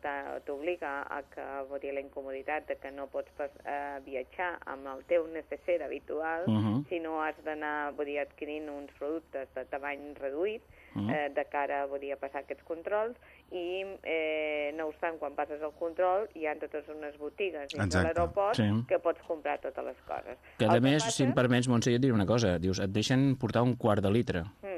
t'obliga a que, vull dir, la incomoditat de que no pots pas, eh, viatjar amb el teu necesser habitual, Mhm. si no has d'anar, vull dir, adquirint uns productes de tamany reduït Mhm. eh, de cara, vull dir, a passar aquests controls i, eh, no obstant, quan passes el control hi ha totes unes botigues dins de l'aeroport Sí. que pots comprar totes les coses. Que El a més, passa- si em permets, Montse, jo et diré una cosa. Dius, et deixen portar un quart de litre. Mm.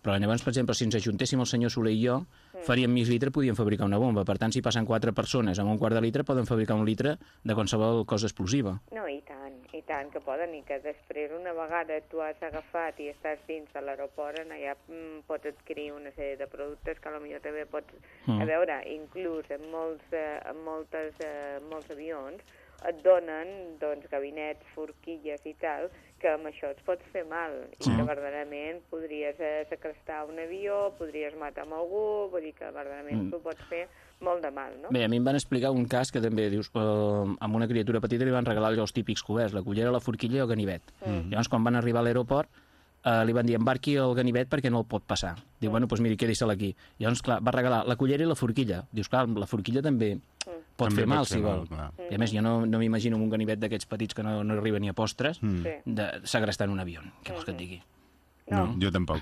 Però llavors, per exemple, si ens ajuntéssim el senyor Soler i jo, faríem mig litre, podíem fabricar una bomba. Per tant, si passen quatre persones amb un quart de litre, poden fabricar un litre de qualsevol cosa explosiva. No, i tant, i tant que poden, i que després una vegada tu has agafat i estàs dins de l'aeroport, allà mm, pots adquirir una sèrie de productes que potser també pots... Mm. A veure, inclús en molts, eh, en moltes, eh, molts avions et donen doncs, gabinets, forquilles i tal, que amb això et pots fer mal, i Sí. que verdaderament podries eh, secrestar un avió, podries matar amb algú, vull dir que verdaderament Mm. tu pots fer molt de mal, no? Bé, a mi em van explicar un cas que també, dius, eh, amb una criatura petita li van regalar els típics coberts, la cullera, la forquilla i el ganivet. Mm. Llavors, quan van arribar a l'aeroport, eh, li van dir embarqui el ganivet perquè no el pot passar. Diu, bueno, doncs miri, quedi-se'l aquí. Llavors, clar, va regalar la cullera i la forquilla. Dius, clar, la forquilla també pot També fer pot mal, si mal, vol. clar. I a més, jo no, no m'imagino un ganivet d'aquests petits que no, no arriba ni a postres, Mm. De segrestar en un avió. Què vols que et digui? No. No, jo tampoc.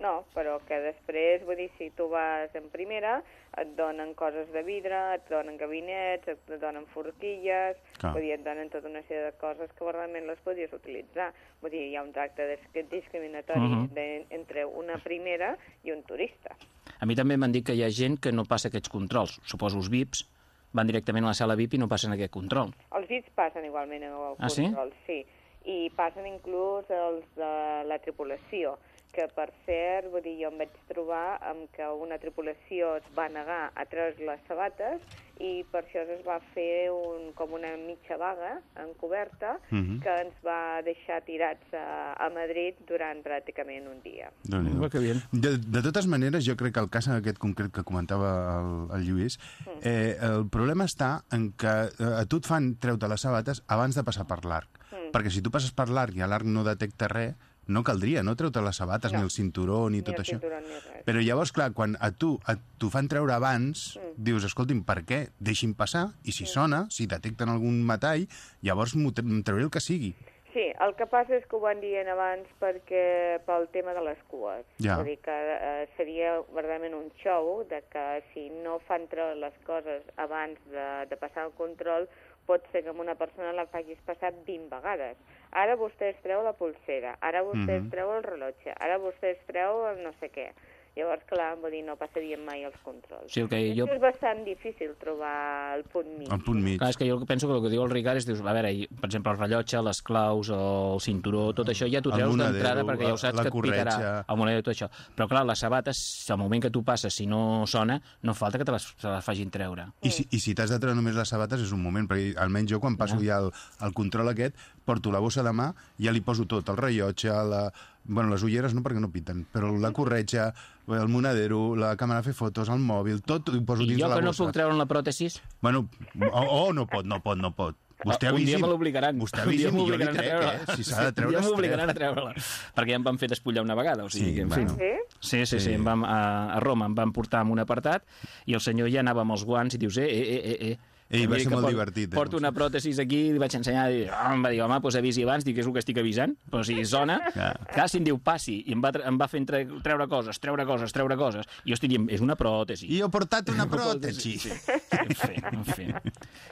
No, però que després, vull dir, si tu vas en primera, et donen coses de vidre, et donen gabinets, et donen forquilles, Clar. vull dir, et donen tota una sèrie de coses que realment les podries utilitzar. Vull dir, hi ha un tracte dis- discriminatori Mhm. de, entre una primera i un turista. A mi també m'han dit que hi ha gent que no passa aquests controls. Suposo els VIPs van directament a la sala VIP i no passen aquest control. Els VIPs passen igualment al Ah, sí? control, sí. I passen inclús els de la tripulació, que per cert, vull dir, jo em vaig trobar amb que una tripulació es va negar a treure's les sabates i per això es va fer un, com una mitja vaga encoberta Mhm. que ens va deixar tirats a, a Madrid durant pràcticament un dia. Déu-n'hi-do. Que bien. De, de totes maneres, jo crec que el cas aquest concret que comentava el, el Lluís, eh, el problema està en que eh, a tu et fan treure les sabates abans de passar per l'arc. Mm. Perquè si tu passes per l'arc i l'arc no detecta res, no caldria no treure les sabates, No. ni el cinturó, ni, Ni tot això. cinturó ni res. Però llavors, clar, quan a tu a, t'ho fan treure abans, Mm. dius, escolti'm, per què? Deixi'm passar, i si sona, si detecten algun metall, llavors em trauré el que sigui. Sí, el que passa és que ho van dient abans perquè pel tema de les cues. Ja. Vull dir que eh, seria verdaderament un show de que si no fan treure les coses abans de, de passar el control, pot ser que amb una persona la facis passar 20 vegades. Ara vostè es treu la pulsera, ara vostè Mhm. es treu el rellotge, ara vostè es treu el no sé què. Llavors, clar, vull dir, no passarien mai els controls. Sí, el que jo- És bastant difícil trobar el punt mig. El punt mig. Clar, és que jo penso que el que diu el Ricard és, dius, a veure, i, per exemple, el rellotge, les claus, el cinturó, tot això ja t'ho treus d'entrada perquè ja ho saps la que et picarà el monedero i tot això. Però clar, les sabates, al moment que tu passes, si no sona, no falta que te les, se les facin treure. I si, i si t'has de treure només les sabates és un moment, perquè almenys jo quan passo ja el, el control aquest, porto la bossa de mà, ja li poso tot, el rellotge, la... Bueno, les ulleres no perquè no piten, però la corretja, el monedero, la càmera a fer fotos, el mòbil, tot ho poso I dins jo de la que no bossa. puc treure la pròtesis, Bueno, oh, oh, no pot, no pot, no pot. Vostè un dia me l'obligaran. Vostè Un dia i jo li m'obligaran a trec, treure-la. eh? Si s'ha de treure, Un dia es m'obligaran treu. a treure-la. Perquè ja em van fer despullar una vegada, o sigui Sí, que, en bueno. fi. Sí? Sí, sí, sí, Sí. em vam, a, a Roma em van portar amb un apartat i el senyor ja anava amb els guants i dius, eh, eh, eh, eh, eh. Ei, va ser molt por- divertit, eh? Porto una pròtesis aquí, li vaig ensenyar, i oh, em va dir, home, doncs avisi abans, dic, és el que estic avisant, però si sona, Clar. clar, si em diu passi, i em va, em va fer treure coses, treure coses, treure coses, i jo estic dient, és una pròtesi. I he portat una pròtesi. Sí. En fi, en fi.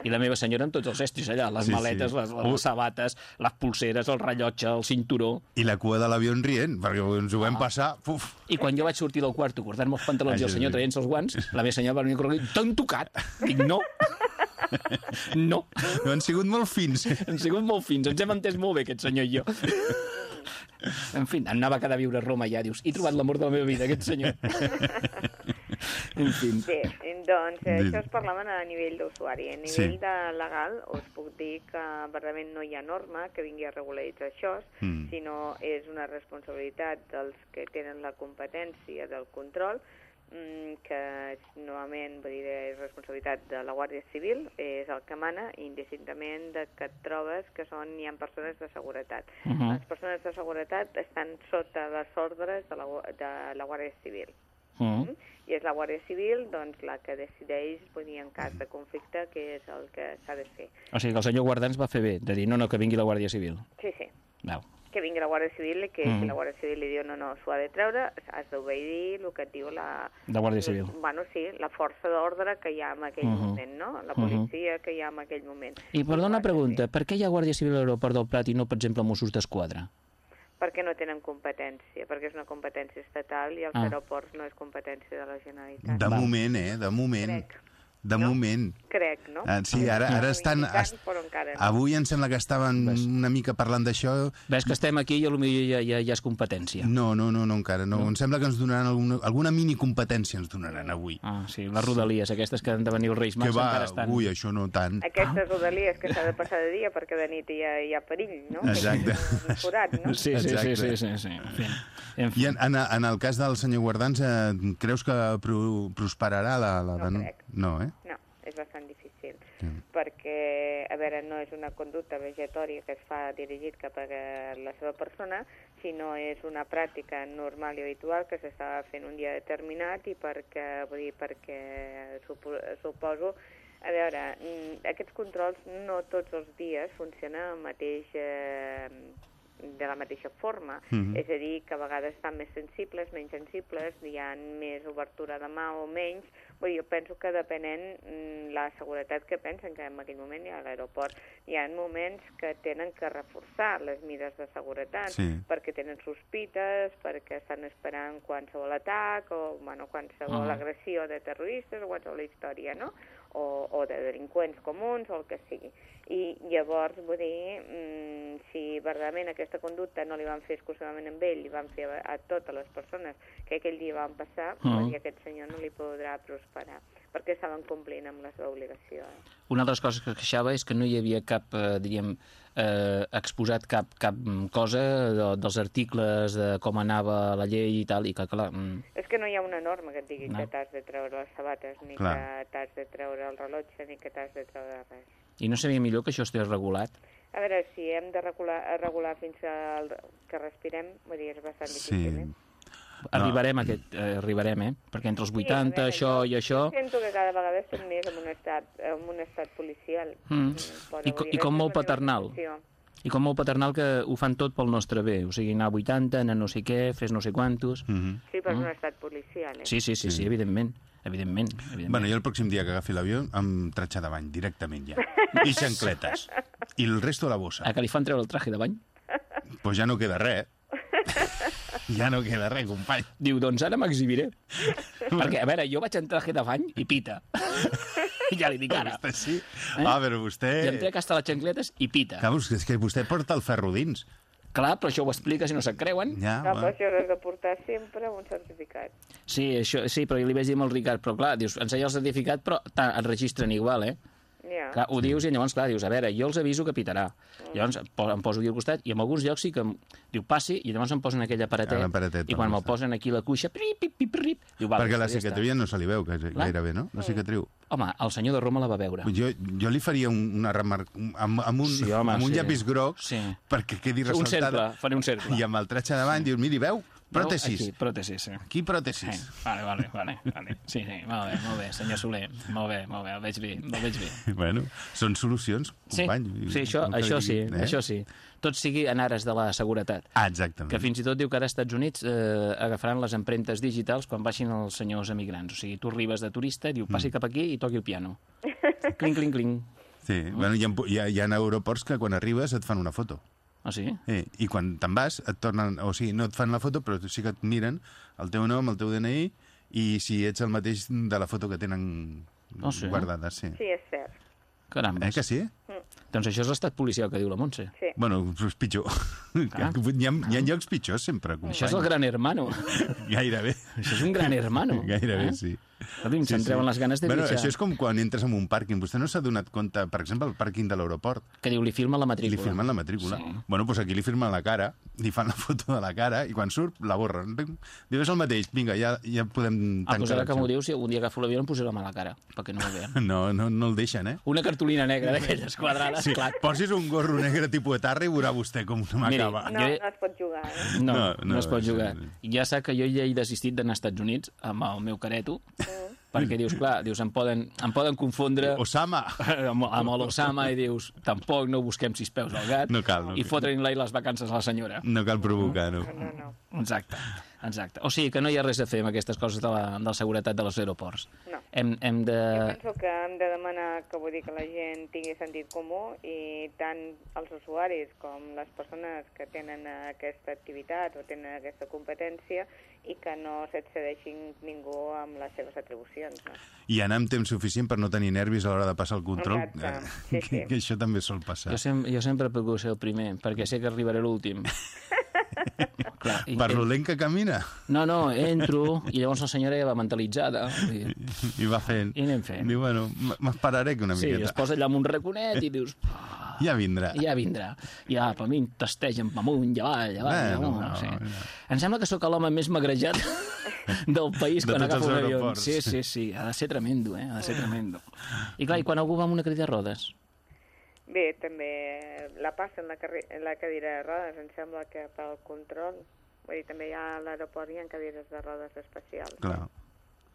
I la meva senyora amb tots els estris allà, les Sí, maletes, sí. les, les sabates, les pulseres, el rellotge, el cinturó... I la cua de l'avió en rient, perquè ens ho vam passar... Uf, I quan jo vaig sortir del quarto, cortant-me els pantalons i el senyor traient-se els guants, la meva senyora va venir corrent i t'han tocat. Dic, no. No. no han sigut molt fins. Han sigut molt fins, ens hem entès molt bé, aquest senyor i jo. En fi, anava a cada viure a Roma ja, dius, he trobat l'amor de la meva vida, aquest senyor. En fi. Sí, doncs eh, això es parlaven a nivell d'usuari. A Sí. nivell de legal us puc dir que verdaderament no hi ha norma que vingui a regularitzar això, Mm. sinó és una responsabilitat dels que tenen la competència del control que és, novament vull dir, és responsabilitat de la Guàrdia Civil, és el que mana, indistintament de que et trobes que són, hi ha persones de seguretat. Uh -huh. Les persones de seguretat estan sota les ordres de la, de la Guàrdia Civil. Uh -huh. I és la Guàrdia Civil doncs, la que decideix, vull dir, en cas de conflicte, què és el que s'ha de fer. O sigui que el senyor Guardans va fer bé de dir no, no, que vingui la Guàrdia Civil. Sí, sí. Veu. Que vingui la Guàrdia Civil i que Mhm. si la Guàrdia Civil li diu no, no, s'ho ha de treure, has d'obeir el que et diu la... La Guàrdia Civil. Bueno, sí, la força d'ordre que hi ha en aquell Mhm. moment, no? La policia que hi ha en aquell moment. I perdona una pregunta, per què hi ha Guàrdia Civil a l'aeroport del Prat i no, per exemple, Mossos d'Esquadra? Perquè no tenen competència, perquè és una competència estatal i els Ah. aeroports no és competència de la Generalitat. De moment, eh? De moment. Crec. De No? moment. Crec, no? Ah, sí, ara, ara estan... Est- Però encara no. Avui em sembla que estaven Ves. una mica parlant d'això. Ves que estem aquí i potser ja, ja, ja és competència. No, no, no, no encara. No. Em sembla que ens donaran alguna, alguna mini competència ens donaran avui. Ah, sí, les rodalies, aquestes que han de venir els Reis que Mags va, encara estan... ui, això no tant. Aquestes rodalies que s'ha de passar de dia perquè de nit hi ha, hi ha perill, no? Exacte. Un forat, no? Sí, sí, sí, Exacte. sí, sí, sí. En fi. En fi. I en, en, en el cas del senyor Guardans, eh, creus que pro, prosperarà la, la No denun- crec. No, eh? No, és bastant difícil, Sí. perquè, a veure, no és una conducta vegetòria que es fa dirigit cap a la seva persona, sinó és una pràctica normal i habitual que s'està fent un dia determinat i perquè, vull dir, perquè supo, suposo a veure, mm, aquests controls no tots els dies funcionen el mateix, eh, de la mateixa forma. Mhm. És a dir, que a vegades estan més sensibles, menys sensibles, hi ha més obertura de mà o menys. Vull dir, jo penso que depenent mm, la seguretat que pensen que en aquell moment hi ha a l'aeroport. Hi ha moments que tenen que reforçar les mires de seguretat Sí. perquè tenen sospites, perquè estan esperant qualsevol atac o bueno, qualsevol Ah. agressió de terroristes o qualsevol història, no? O, o de delinqüents comuns o el que sigui. I llavors, vull dir, mm, si verdaderament aquesta conducta no li van fer exclusivament amb ell, li van fer a, a totes les persones que aquell dia van passar, Ah. vull dir, aquest senyor no li podrà prosperar, perquè estaven complint amb la seva obligació. eh? Una de les coses que queixava és que no hi havia cap, eh, diríem, eh, exposat cap, cap cosa de, dels articles de com anava la llei i tal, i que, clar, mm, És que no hi ha una norma que et digui No. que t'has de treure les sabates, ni Clar. que t'has de treure el rellotge, ni que t'has de treure res. i no seria millor que això estigués regulat? A veure, si hem de regular, regular fins al, que respirem, vull dir, és bastant Sí. difícil, eh? Arribarem, a aquest, eh, arribarem, eh? Perquè entre els 80, Sí, veure, això jo i això... Sento que cada vegada estem més en un estat, en un estat policial. Mm. Però, I co- vull i dir, com molt paternal. I com molt paternal que ho fan tot pel nostre bé. O sigui, anar a 80, anar a no sé què, fes no sé quantos... Mhm. Sí, però és un estat policial, eh? Sí, sí, sí, sí, evidentment. Evidentment, evidentment. Bueno, jo el pròxim dia que agafi l'avió em tratxa de bany, directament ja. I xancletes. I el resto de la bossa. A que li fan treure el traje de bany? Pues ja no queda res. Ja no queda res, company. Diu, doncs ara m'exhibiré. Perquè, a veure, jo vaig en traje de bany i pita. ja li dic ara. Vostè sí? Eh? Ah, però vostè... I em trec hasta les xancletes i pita. Clar, és que vostè porta el ferro dins. Clar, però això ho explica si no se'n creuen. Ja, No, però això has de portar sempre un certificat. Sí, això, sí, però jo li vaig dir amb el Ricard, però clar, dius, ensenya el certificat, però et registren igual, eh? Ja. Clar, ho dius i llavors, clar, dius, a veure, jo els aviso que pitarà. Llavors po- em poso aquí al costat i en alguns llocs sí que em, diu passi i llavors em posen aquell aparatet, Ah, l'aparatet i quan me'l posen aquí la cuixa, prip, prip, prip, prip, diu, val, Perquè la cicatriu ja no se li veu que gairebé, no? La cicatriu. Home, el senyor de Roma la va veure. Jo, jo li faria un, una remarca amb, amb, un, Sí, home, amb un sí. llapis groc Sí. perquè quedi Un cercle, ressaltada. faré un cercle. I amb el tratge davant dius, miri, veu? Pròtesis. Aquí, pròtesis, sí. Aquí Sí, pròtesis. vale, vale, vale, vale. Sí, sí, molt bé, molt bé, senyor Soler. Molt bé, molt bé, el veig bé, el veig bé. Bueno, són solucions, Sí, company. sí això, El que això li sí, digui, eh? això sí. Tot sigui en ares de la seguretat. Ah, exactament. Que fins i tot diu que ara als Estats Units eh, agafaran les empremtes digitals quan baixin els senyors emigrants. O sigui, tu arribes de turista, diu, Mm. passi cap aquí i toqui el piano. Cling, cling, cling. Sí, bueno, hi, ha, hi, ha, hi ha aeroports que quan arribes et fan una foto. Ah, sí? Eh, I quan te'n vas, et tornen... O sigui, no et fan la foto, però sí que et miren el teu nom, el teu DNI, i si ets el mateix de la foto que tenen Ah, sí? guardada, sí. Sí, és cert. Caramba. Eh que sí? Doncs això és l'estat policial que diu la Montse. Sí. Bueno, és pitjor. Clar. Hi ha, hi ha llocs pitjors sempre, company. Això és el gran hermano. Gairebé. Això és un gran hermano. Gairebé, eh? sí. Escolti'm, se'n treuen les ganes de bueno, viatjar. Això és com quan entres en un pàrquing. Vostè no s'ha donat compte, per exemple, al pàrquing de l'aeroport, Que diu, li filma la matrícula. li firmen la matrícula. Sí. Bueno, doncs aquí li firmen la cara, li fan la foto de la cara, i quan surt, la borren. Diu, és el mateix, vinga, ja, ja podem Ah, tancar. doncs ara que m'ho diu, si algun dia agafo l'avió em posaré la mà a la cara, perquè no ho veuen. No, no, no el deixen, eh? Una cartolina negra d'aquelles quadrades, Sí, clar. posi's un gorro negre tipus etarra i veurà vostè com m'acaba. No, Jo- no es pot jugar, eh? No, No, no, no, es pot jugar. Ja sap que jo ja he desistit d'anar als Estats Units amb el meu careto, perquè dius, clar, dius, em poden, em poden confondre Osama! amb, amb l'Osama i dius, tampoc no busquem sis peus al gat No cal, no i cal. fotre'n-li les vacances a la senyora. No cal provocar-ho. No, no. Exacte, exacte. O sigui que no hi ha res a fer amb aquestes coses de la, de la seguretat dels aeroports. No. Hem, hem de... Penso que hem de demanar que vull dir que la gent tingui sentit comú i tant els usuaris com les persones que tenen aquesta activitat o tenen aquesta competència i que no s'excedeixin ningú amb les seves atribucions. No? I anar amb temps suficient per no tenir nervis a l'hora de passar el control. Exacte, eh, sí, que, sí. que això també sol passar. Jo, sem jo sempre procuro ser el primer, perquè sé que arribaré l'últim. Clar, i- Per lo lent que camina. No, no, entro i llavors la senyora ja va mentalitzada. I, I va fent. I anem fent. Diu, bueno, m'esperaré que una sí, es miqueta. posa allà amb un raconet i dius... "Ah, Ja vindrà. Ja vindrà. Ja, per mi testegen amunt i avall, avall, Bueno, amunt. no, sí. no. Em sembla que sóc l'home més magrejat del país De quan agafo un avió. Sí, sí, sí. Ha de ser tremendo, eh? Ha de ser tremendo. I clar, i quan algú va amb una cadira de rodes? Bé, també la passa en la, en la cadira de rodes, em sembla que pel control. Vull dir, també hi ha a l'aeroport hi ha cadires de rodes especials. Clar.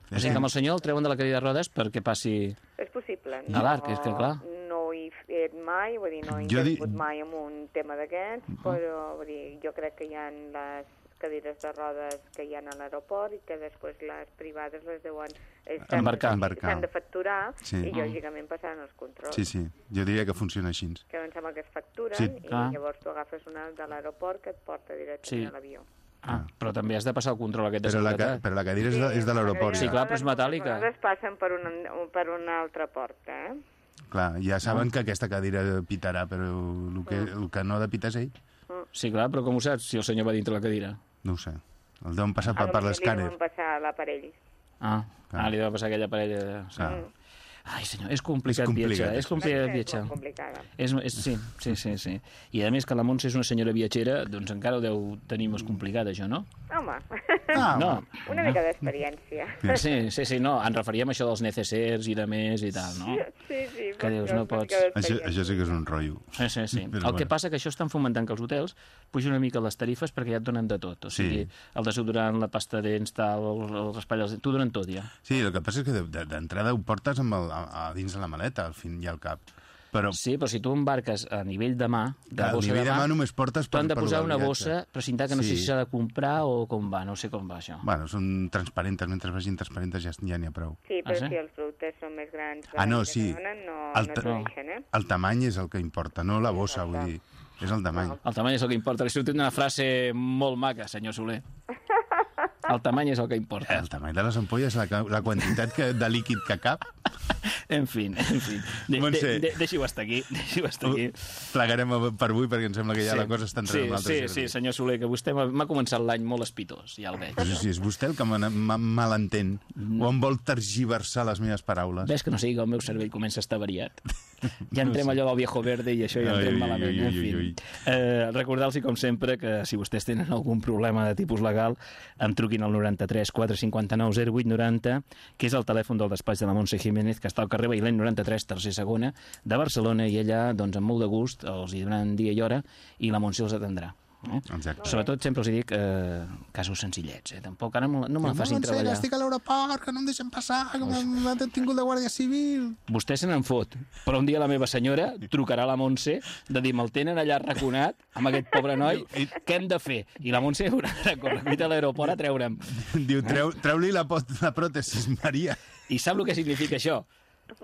O sigui que amb el senyor el treuen de la cadira de rodes perquè passi... És possible. A l'arc, és que clar. No ho he fet mai, vull dir, no he Jo di- mai en un tema d'aquests, però vull dir, jo crec que hi ha les cadires de rodes que hi ha a l'aeroport i que després les privades les deuen... eh, Embarcar. Embarcar. S'han de facturar Sí. i lògicament passaran els controls. Sí, sí. Jo diria que funciona així. Que em sembla que es facturen Sí. i Clar. llavors tu agafes una de l'aeroport que et porta directament Sí. a l'avió. Ah, però també has de passar el control aquest de Però la, seguretat. però la cadira és de, és de l'aeroport. Sí, clar, però és metàl·lica. Les passen per una, per una altra porta, eh? Clar, ja saben que aquesta cadira pitarà, però el que, el que no ha de pitar és ell. Sí, clar, però com ho saps, si el senyor va dintre la cadira? No ho sé. El deuen passar per, A per l'escàner. deuen passar l'aparell. Ah, ah li deu passar aquella parella de... Clar. Ai, senyor, és complicat, És complicat, viatjar. És complicat És viatjar. molt complicada. És, és, sí, sí, sí, sí. I a més que la Montse és una senyora viatgera, doncs encara ho deu tenir més complicat, això, no? Home, Ah, No. una mica d'experiència. Sí, sí, sí, no, ens referíem a això dels necessers i de més i tal, no? Sí, sí. Que dius, no una pots. mica Això, d'experiència. això sí que és un rotllo. Sí, sí, sí. Però el que passa que això estan fomentant que els hotels pugin una mica les tarifes perquè ja et donen de tot. O Sí. sigui, el desodorant, la pasta de dents, tal, el, el raspall t'ho donen tot ja. Sí, el que passa és que de- de- d'entrada ho portes amb el, a, a dins de la maleta, al fin i al cap. Però Sí, però si tu embarques a nivell de mà, de Clar, a bossa nivell de de mà, mà només portes t'han per- de per posar una bossa precintada que no sé Sí. si s'ha de comprar o com va, no sé com va això. bueno, són transparentes, mentre vagin transparentes ja ja n'hi ha prou. Sí, però Ah, sí? si els productes són més grans Ah, no, sí. donen, no, El no t'ho deixen, eh? El tamany és el que importa, no la bossa, vull dir, és el tamany. El tamany és el que importa. Li sortit una frase molt maca, senyor Soler. El tamany és el que importa. El tamany de les ampolles, la, la quantitat que, de líquid que cap, En fi, en fi. De, Montse. de, de, Deixi-ho estar aquí, deixi-ho estar aquí. plegarem per avui perquè em sembla que ja la cosa està entrant sí, en un altre sí, sí, senyor Soler, que vostè m'ha començat l'any molt espitós, ja el veig. Però sí, és vostè el que malentén o em vol tergiversar les meves paraules. Ves que no sigui que el meu cervell comença a estar variat. Ja entrem allò del viejo verde i això ja entrem malament. ai, fi. ai, ai. Eh, Recordar-los, com sempre, que si vostès tenen algun problema de tipus legal, em truquin al 93 459 0890, que és el telèfon del despatx de la Montse Jiménez, que està al carrer Bailén 93, tercer segona, de Barcelona, i allà, doncs, amb molt de gust, els hi donaran dia i hora, i la Montse els atendrà. Eh? Exacte. Sobretot sempre els dic eh, casos senzillets, eh? Tampoc ara no, no me la facin treballar. estic a l'aeroport, que no em deixen passar, que m'ha detingut la Guàrdia Civil. Vostè se n'en fot, però un dia la meva senyora trucarà a la Montse de dir, me'l tenen allà raconat, amb aquest pobre noi, què hem de fer? I la Montse haurà de córrer a l'aeroport a treure'm. Diu, treu, treu-li la, pot, la pròtesis, Maria. I sap el que significa això?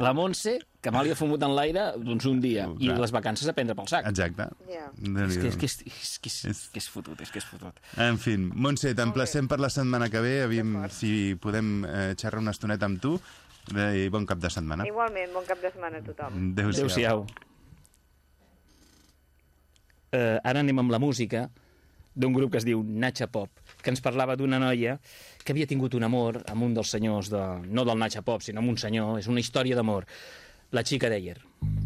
La Montse, que me l'hi ha fumut en l'aire, doncs un dia, Oh, i clar. les vacances a prendre pel sac. Exacte. Ja. És que és, que és, és, que és, És- que és fotut, és que és fotut. En fi, Montse, t'emplacem per la setmana que ve, aviam si podem eh, xerrar una estoneta amb tu, eh, i bon cap de setmana. Igualment, bon cap de setmana a tothom. Adéu-siau. Adéu-siau. Eh, ara anem amb la música d'un grup que es diu Natxa Pop, que ens parlava d'una noia que havia tingut un amor amb un dels senyors, de, no del Natxa Pop, sinó amb un senyor, és una història d'amor. La xica d'Eyer. Un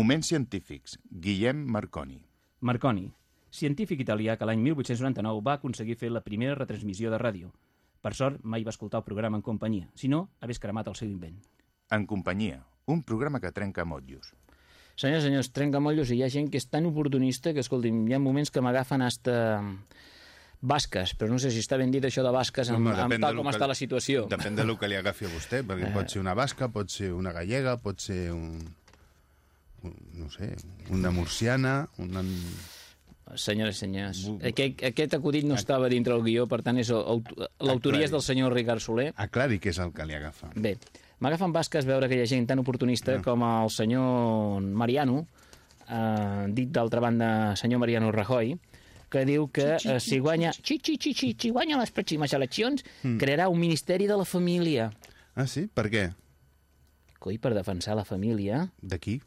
Moments científics. Guillem Marconi. Marconi, científic italià que l'any 1899 va aconseguir fer la primera retransmissió de ràdio. Per sort, mai va escoltar el programa en companyia, si no, hagués cremat el seu invent. En companyia. Un programa que trenca motllos. Senyors, senyors, trencamollos, i hi ha gent que és tan oportunista que, escolti'm, hi ha moments que m'agafen hasta basques, però no sé si està ben dit això de basques amb, Home, amb depèn tal de lo com que- està la situació. Depèn del que li agafi a vostè, perquè Eh. pot ser una basca, pot ser una gallega, pot ser un... no sé, una murciana, una... Senyores i senyors, aquest, aquest acudit no estava dintre el guió, per tant, és aut- l'autoria és del senyor Ricard Soler. Aclari què és el que li agafa. Bé, m'agafen basques veure que hi ha gent tan oportunista Ah. com el senyor Mariano, eh, dit d'altra banda senyor Mariano Rajoy, que diu que eh, si guanya, xi, xi, xi, xi, si guanya les pròximes eleccions, Hmm. crearà un Ministeri de la Família. Ah, sí? Per què? Coi, per defensar la família. D'aquí?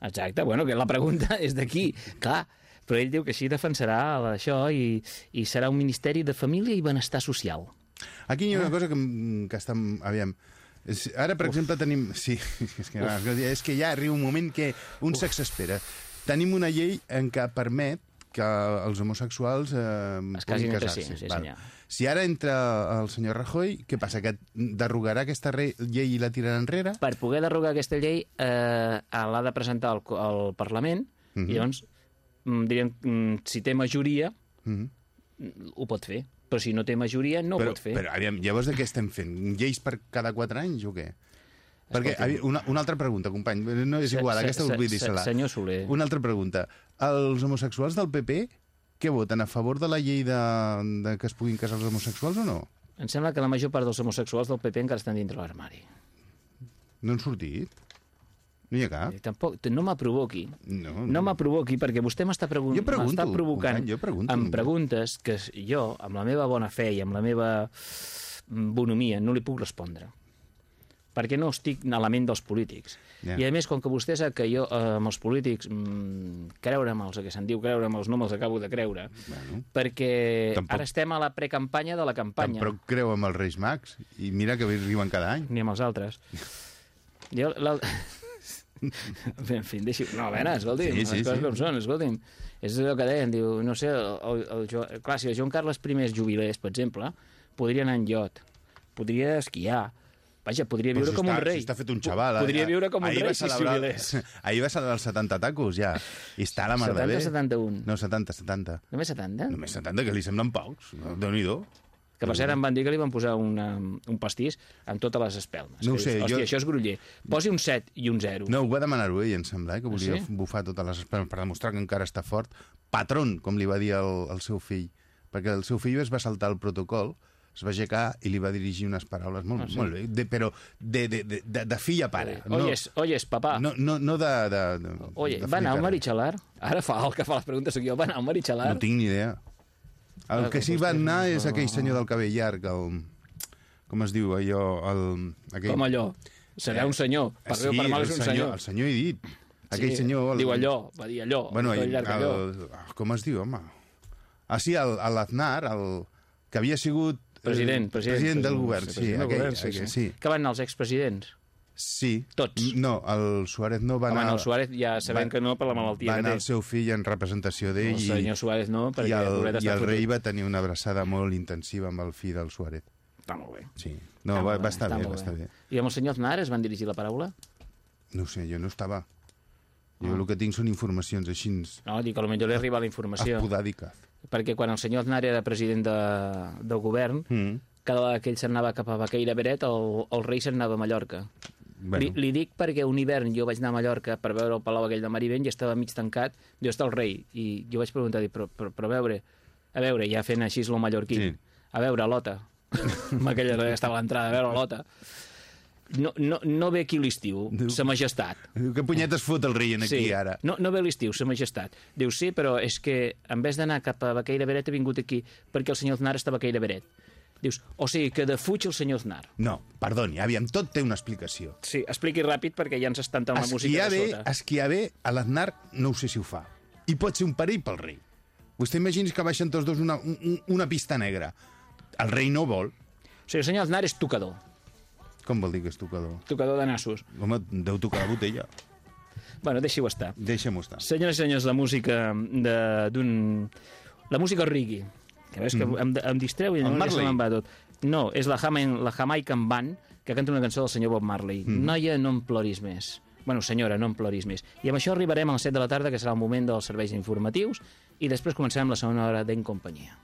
Exacte, bueno, que la pregunta és d'aquí, clar. Però ell diu que així defensarà això i, i serà un Ministeri de Família i Benestar Social. Aquí hi ha una cosa que, m- que està... Aviam, ara, per exemple, tenim... Sí, és que, és que ja arriba un moment que un s'exaspera. Tenim una llei en què permet que els homosexuals eh, Es casin entre casar-se. sí, sí, senyor. Si ara entra el senyor Rajoy, què passa? Que derogarà aquesta llei i la tirarà enrere? Per poder derogar aquesta llei eh, l'ha de presentar al, al Parlament Mhm. i llavors, mm, diríem, mm, si té majoria, Mhm. mm, ho pot fer. Però si no té majoria, no ho però, pot fer. Però, aviam, llavors de què estem fent? Lleis per cada quatre anys o què? Perquè, una, una altra pregunta, company. No és igual, se- aquesta se- oblidi-se-la. se- senyor Soler. Una altra pregunta. Els homosexuals del PP, què voten? A favor de la llei de, de que es puguin casar els homosexuals o no? Em sembla que la major part dels homosexuals del PP encara estan dintre l'armari. No han sortit? No hi ha cap? Eh, Tampoc, no m'aprovoqui. No, No m'aprovoqui, perquè vostè m'està pregun provocant jo pregunto. amb preguntes que jo, amb la meva bona fe i amb la meva mm, bonomia, no li puc respondre. Perquè no estic a la ment dels polítics. Ja. I a més, com que vostè sap que jo eh, amb els polítics mm, creure'ls, el que se'n diu creure'ls, no me'ls acabo de creure, Bueno, perquè Tampoc- ara estem a la precampanya de la campanya. tampoc creu amb els Reis Mags. I mira que riuen cada any. ni amb els altres. Jo, la... en fi, deixi... No, a veure, escolti'm, Sí, sí, les coses sí. com són, escolti'm. És allò que deien, diu, no sé, el, el, el, Jo- clar, si el Joan Carles I es jubilés, per exemple, podria anar en iot, podria esquiar, vaja, podria viure si com està, un rei. Si està fet un xaval. Podria viure com un Ahir rei va si celebrar- jubilés. Ahir va celebrar els 70 tacos, ja. I està la mar de 70 bé. o 71? No, 70, 70. Només 70? Només 70, que li semblen pocs. Déu-n'hi-do. Que per cert em van dir que li van posar una, un pastís amb totes les espelmes. No ho sé, dius, Hòstia, jo- això és groller. Posi un 7 i un 0. No, ho va demanar-ho ell, em sembla, eh, que volia sí? bufar totes les esperes per demostrar que encara està fort. Patron, com li va dir el, el seu fill. Perquè el seu fill es va saltar el protocol, es va aixecar i li va dirigir unes paraules molt, Ah, sí? molt bé, de, però de, de, de, de, de fill a pare. Oyes, oyes, papà. no, no, no de... de, de Oye, de va anar al flicar. Marichalar? Ara fa el que fa les preguntes jo. Va anar al Marichalar? No tinc ni idea. El Ah, que sí va anar és no. aquell senyor del cabell llarg, el... Com es diu allò? El, aquell... Com allò? Serà un senyor. Per bé o per mal és un el senyor. El senyor he dit. Aquell Sí, senyor... El... Diu allò, va dir allò. Bueno, el, llarg allò. el, ah, com es diu, home? Ah, sí, el- el l'Aznar, el, que havia sigut... President, president. president del govern, sí. president aquell, govern, sí, aquell, sí. sí. Que van anar els expresidents? Sí. Tots. No, el Suárez no va Home, anar... no, el Suárez ja sabem va- que no per la malaltia Va que anar té. el seu fill en representació d'ell El i, senyor Suárez no, perquè i el, i el rei va tenir una abraçada molt intensiva amb el fill del Suárez. Està molt bé. Sí. No, Està va, va estar bé, molt va estar bé. I amb el senyor Aznar es van dirigir la paraula? No sé, jo no estava. Jo Ah. el que tinc són informacions així No, dic que potser li arriba la informació. espodàdiques. Perquè quan el senyor Aznar era president de, del govern, Mm. cada vegada que ell se'n anava cap a Baqueira Beret, el, el rei se'n anava a Mallorca. Bueno, Li, li dic perquè un hivern jo vaig anar a Mallorca per veure el palau aquell de Marivent i estava mig tancat, diu, està el rei. I jo vaig preguntar, dic, però, però, però a veure, a veure, ja fent així lo mallorquí, Sí. a veure, l'Ota. amb aquella que estava a l'entrada, a veure l'Ota. No, no, no ve aquí l'estiu, sa majestat. Diu, que punyetes fot el rei en aquí sí. ara? No, no ve l'estiu, sa majestat. Diu, sí, però és que en vez d'anar cap a Baqueira Beret he vingut aquí perquè el senyor Aznar està a Baqueira Beret. Dius, o sigui, que defuig el senyor Aznar. No, perdoni, aviam, tot té una explicació. Sí, expliqui ràpid perquè ja ens està entrant la música de bé, sota. esquiar bé, a l'Aznar no ho sé si ho fa. I pot ser un perill pel rei. Vostè imagini que baixen tots dos una, un, una pista negra. El rei no vol. O sigui, el senyor Aznar és tocador. Com vol dir que és tocador? Tocador de nassos. Home, deu tocar la botella. Bueno, deixi-ho estar. Deixem-ho estar. Senyores i senyors, la música de- d'un... La música reggae. Que veus que em, em distreu i Mm. Llavors ja se me'n va tot. No, és la, Jama- la Jamaican Band, que canta una cançó del senyor Bob Marley. Mm. Noia, no em ploris més. Bueno, senyora, no em ploris més. I amb això arribarem a les 7 de la tarda, que serà el moment dels serveis informatius, i després començarem la segona hora d'en companyia.